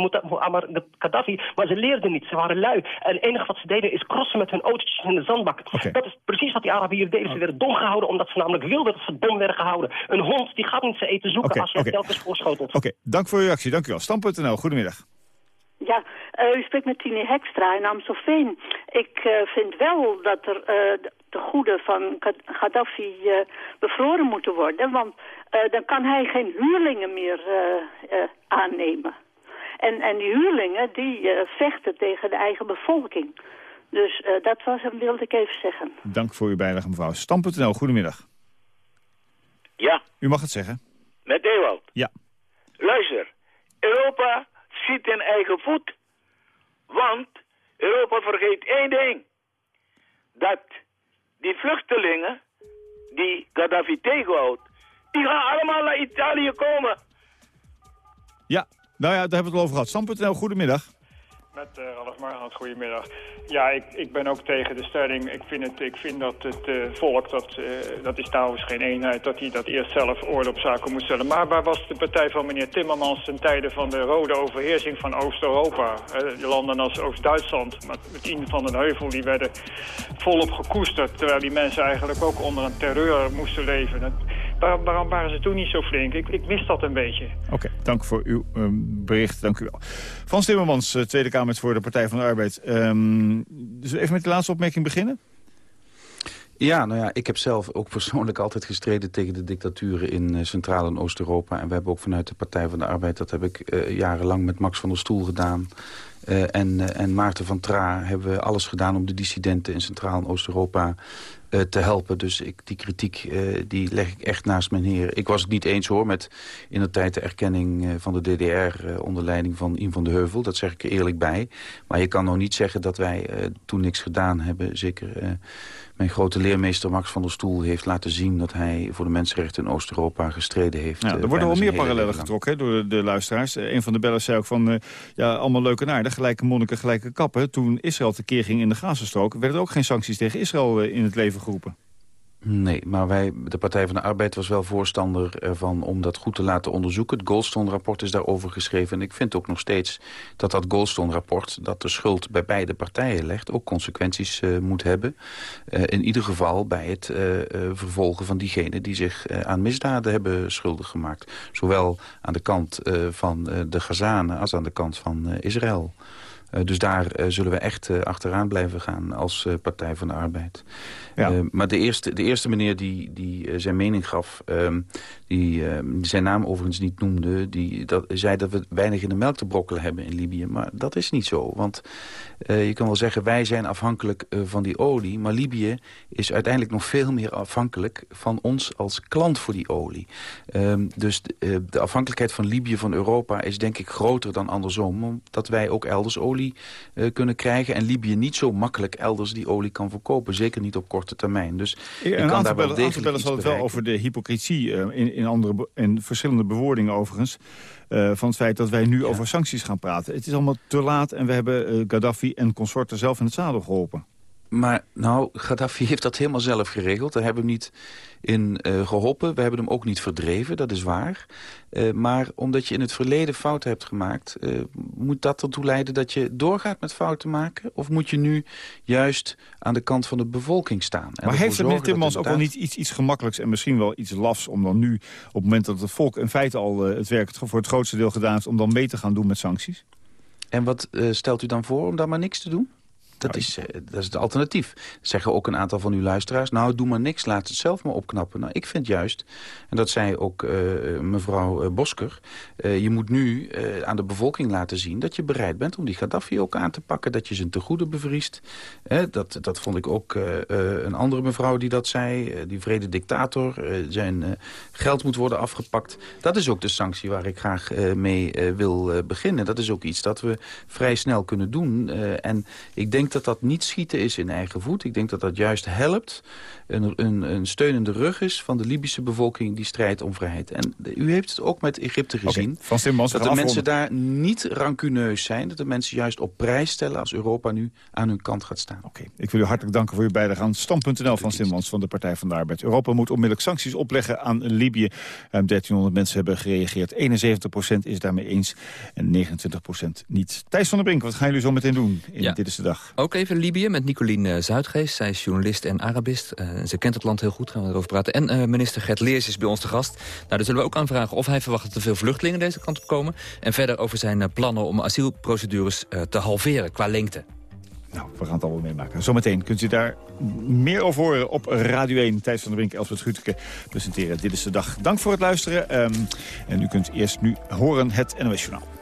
maar, Gaddafi, maar ze leerden niet. Ze waren lui. En het enige wat ze deden is crossen met hun autootjes in de zandbak. Okay. Dat is precies wat die Arabieren deden. Ze werden dom gehouden omdat ze namelijk wilden dat ze dom werden gehouden. Een hond die gaat niet zijn eten zoeken okay, als je okay. telkens voorschotelt. Oké, dank voor uw reactie. Dank u wel. Stam.nl, goedemiddag. Ja, uh, u spreekt met Tine Hekstra in Amstelveen. Ik uh, vind wel dat er uh, de goede van Gaddafi bevroren moeten worden. Want dan kan hij geen huurlingen meer aannemen. En, en die huurlingen die vechten tegen de eigen bevolking. Dus uh, dat was hem, wilde ik even zeggen. Dank voor uw bijdrage, mevrouw. Stam.nl, goedemiddag. Ja. U mag het zeggen. Met Ewald. Ja. Luister, Europa ziet in eigen voet. Want Europa vergeet één ding. Dat die vluchtelingen die Gaddafi tegenhoudt, die gaan allemaal naar Italië komen. Ja, nou ja, daar hebben we het al over gehad. Stam.nl, goedemiddag. Met uh, Ralf Margans, goedemiddag. Ja, ik, ik ben ook tegen de stelling. Ik vind, het, ik vind dat het uh, volk, dat, uh, dat is trouwens geen eenheid, dat hij dat eerst zelf orde op zaken moet stellen. Maar waar was de partij van meneer Timmermans ten tijde van de rode overheersing van Oost-Europa? landen als Oost-Duitsland, met Ien van den Heuvel, die werden volop gekoesterd. Terwijl die mensen eigenlijk ook onder een terreur moesten leven. Waarom, waarom, waren ze toen niet zo flink? Ik, ik mis dat een beetje. Oké, dank voor uw um, bericht. Dank u wel. Frans Timmermans, uh, Tweede Kamer voor de Partij van de Arbeid. Um, dus even met de laatste opmerking beginnen? Ja, nou ja, ik heb zelf ook persoonlijk altijd gestreden tegen de dictaturen in uh, Centraal- en Oost-Europa. En we hebben ook vanuit de Partij van de Arbeid, dat heb ik uh, jarenlang met Max van der Stoel gedaan. Uh, en, en Maarten van Tra hebben we alles gedaan om de dissidenten in Centraal- en Oost-Europa uh, te helpen. Dus ik, die kritiek uh, die leg ik echt naast mijn heer. Ik was het niet eens hoor met in de tijd de erkenning van de DDR... onder leiding van Ien van de Heuvel. Dat zeg ik er eerlijk bij. Maar je kan nou niet zeggen dat wij toen niks gedaan hebben. Zeker mijn grote leermeester Max van der Stoel heeft laten zien... dat hij voor de mensenrechten in Oost-Europa gestreden heeft. Ja, er worden wel meer parallellen getrokken door de, de luisteraars. Een van de bellers zei ook van, ja, allemaal leuk en aardig... gelijke monniken, gelijke kappen. Toen Israël tekeer ging in de Gazastrook... werden er ook geen sancties tegen Israël uh, in het leven geroepen. Nee, maar wij, de Partij van de Arbeid was wel voorstander ervan om dat goed te laten onderzoeken. Het Goldstone-rapport is daarover geschreven. En ik vind ook nog steeds dat dat Goldstone-rapport, dat de schuld bij beide partijen legt, ook consequenties uh, moet hebben. Uh, in ieder geval bij het uh, vervolgen van diegenen die zich aan misdaden hebben schuldig gemaakt. Zowel aan de kant van de Gazanen als aan de kant van Israël. Uh, dus daar uh, zullen we echt uh, achteraan blijven gaan als Partij van de Arbeid. Ja. maar de eerste, de eerste meneer die, die zijn mening gaf... Ehm, die zijn naam overigens niet noemde... die dat, zei dat we weinig in de melk te brokkelen hebben in Libië. Maar dat is niet zo. Want je kan wel zeggen, wij zijn afhankelijk van die olie... maar Libië is uiteindelijk nog veel meer afhankelijk... van ons als klant voor die olie. Um, dus de, de afhankelijkheid van Libië van Europa... is denk ik groter dan andersom. Omdat wij ook elders olie kunnen krijgen. En Libië niet zo makkelijk elders die olie kan verkopen. Zeker niet op korte termijn. Dus je kan daar wel degelijk iets het wel over de hypocrisie in, in, andere, in verschillende bewoordingen overigens. Uh, van het feit dat wij nu ja. over sancties gaan praten. Het is allemaal te laat en we hebben Gaddafi en consorten zelf in het zadel geholpen. Maar nou, Gaddafi heeft dat helemaal zelf geregeld. Daar hebben we niet in uh, geholpen. We hebben hem ook niet verdreven, dat is waar. Uh, maar omdat je in het verleden fouten hebt gemaakt... Uh, moet dat ertoe leiden dat je doorgaat met fouten maken? Of moet je nu juist aan de kant van de bevolking staan? En maar heeft meneer Timmermans ook wel niet iets, iets gemakkelijks... en misschien wel iets lafs om dan nu, op het moment dat het volk in feite al het werk voor het grootste deel gedaan heeft... om dan mee te gaan doen met sancties? En wat stelt u dan voor om daar maar niks te doen? Dat is, uh, dat is het alternatief. Zeggen ook een aantal van uw luisteraars... nou, doe maar niks, laat het zelf maar opknappen. Nou, ik vind juist, en dat zei ook uh, mevrouw uh, Bosker... je moet nu aan de bevolking laten zien dat je bereid bent... om die Gaddafi ook aan te pakken, dat je zijn tegoeden bevriest. dat, dat vond ik ook een andere mevrouw die dat zei. die vrede dictator, zijn geld moet worden afgepakt. Dat is ook de sanctie waar ik graag mee wil beginnen. Dat is ook iets dat we vrij snel kunnen doen. en ik denk dat dat niet schieten is in eigen voet. Ik denk dat dat juist helpt. Een, een, een steunende rug is van de Libische bevolking die strijdt om vrijheid. En u heeft het ook met Egypte gezien. Okay. dat de mensen daar niet rancuneus zijn. Dat de mensen juist op prijs stellen als Europa nu aan hun kant gaat staan. Oké, ik wil u hartelijk danken voor uw bijdrage aan Stam.nl van Simmons van de Partij van de Arbeid. Europa moet onmiddellijk sancties opleggen aan Libië. Ruim 1300 mensen hebben gereageerd. 71% is daarmee eens en 29% niet. Thijs van der Brink, wat gaan jullie zo meteen doen in ja. Dit is de Dag? Ook even Libië met Nicolien uh, Zuidgeest. Zij is journalist en Arabist. Uh, ze kent het land heel goed, gaan we erover praten. En uh, minister Gert Leers is bij ons te gast. Nou, daar zullen we ook aanvragen of hij verwacht dat er veel vluchtelingen deze kant op komen. En verder over zijn plannen om asielprocedures te halveren qua lengte. Nou, we gaan het allemaal meemaken. Zometeen kunt u daar meer over horen op Radio 1. Thijs van der Brink, Elsbeth Gutke presenteren. Dit is de dag. Dank voor het luisteren. Um, en u kunt eerst nu horen het NOS Journaal.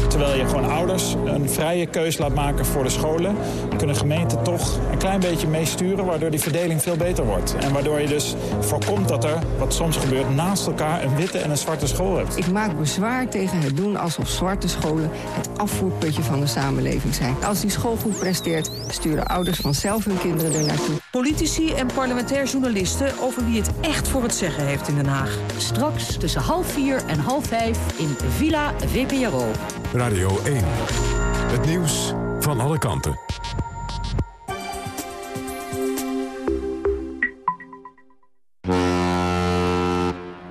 Terwijl je gewoon ouders een vrije keus laat maken voor de scholen... kunnen gemeenten toch een klein beetje meesturen... waardoor die verdeling veel beter wordt. En waardoor je dus voorkomt dat er, wat soms gebeurt... naast elkaar een witte en een zwarte school hebt. Ik maak bezwaar tegen het doen alsof zwarte scholen... het afvoerputje van de samenleving zijn. Als die school goed presteert, sturen ouders vanzelf hun kinderen er naartoe. Politici en parlementair journalisten over wie het echt voor het zeggen heeft in Den Haag. Straks tussen half vier en half vijf in Villa VPRO. Radio 1. Het nieuws van alle kanten.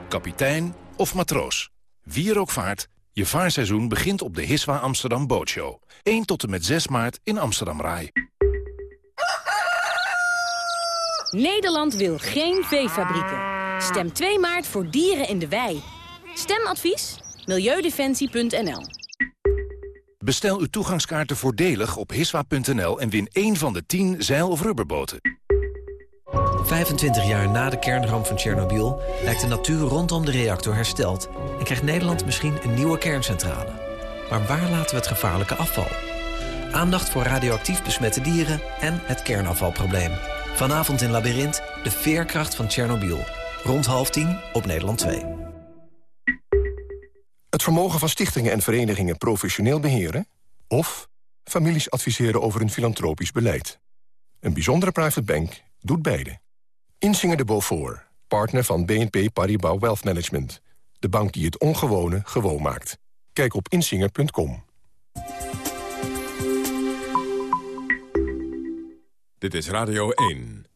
Kapitein of matroos. Wie er ook vaart, je vaarseizoen begint op de Hiswa Amsterdam Bootshow. 1 tot en met 6 maart in Amsterdam Rai. Nederland wil geen veefabrieken. Stem 2 maart voor dieren in de wei. Stemadvies? Milieudefensie.nl Bestel uw toegangskaarten voordelig op hiswa.nl en win één van de 10 zeil- of rubberboten. 25 jaar na de kernramp van Tsjernobyl lijkt de natuur rondom de reactor hersteld... en krijgt Nederland misschien een nieuwe kerncentrale. Maar waar laten we het gevaarlijke afval? Aandacht voor radioactief besmette dieren en het kernafvalprobleem. Vanavond in Labyrinth, de veerkracht van Tsjernobyl. Rond half tien op Nederland 2. Het vermogen van stichtingen en verenigingen professioneel beheren... of families adviseren over een filantropisch beleid. Een bijzondere private bank doet beide. Insinger de Beaufort, partner van BNP Paribas Wealth Management. De bank die het ongewone gewoon maakt. Kijk op insinger.com. Dit is Radio 1.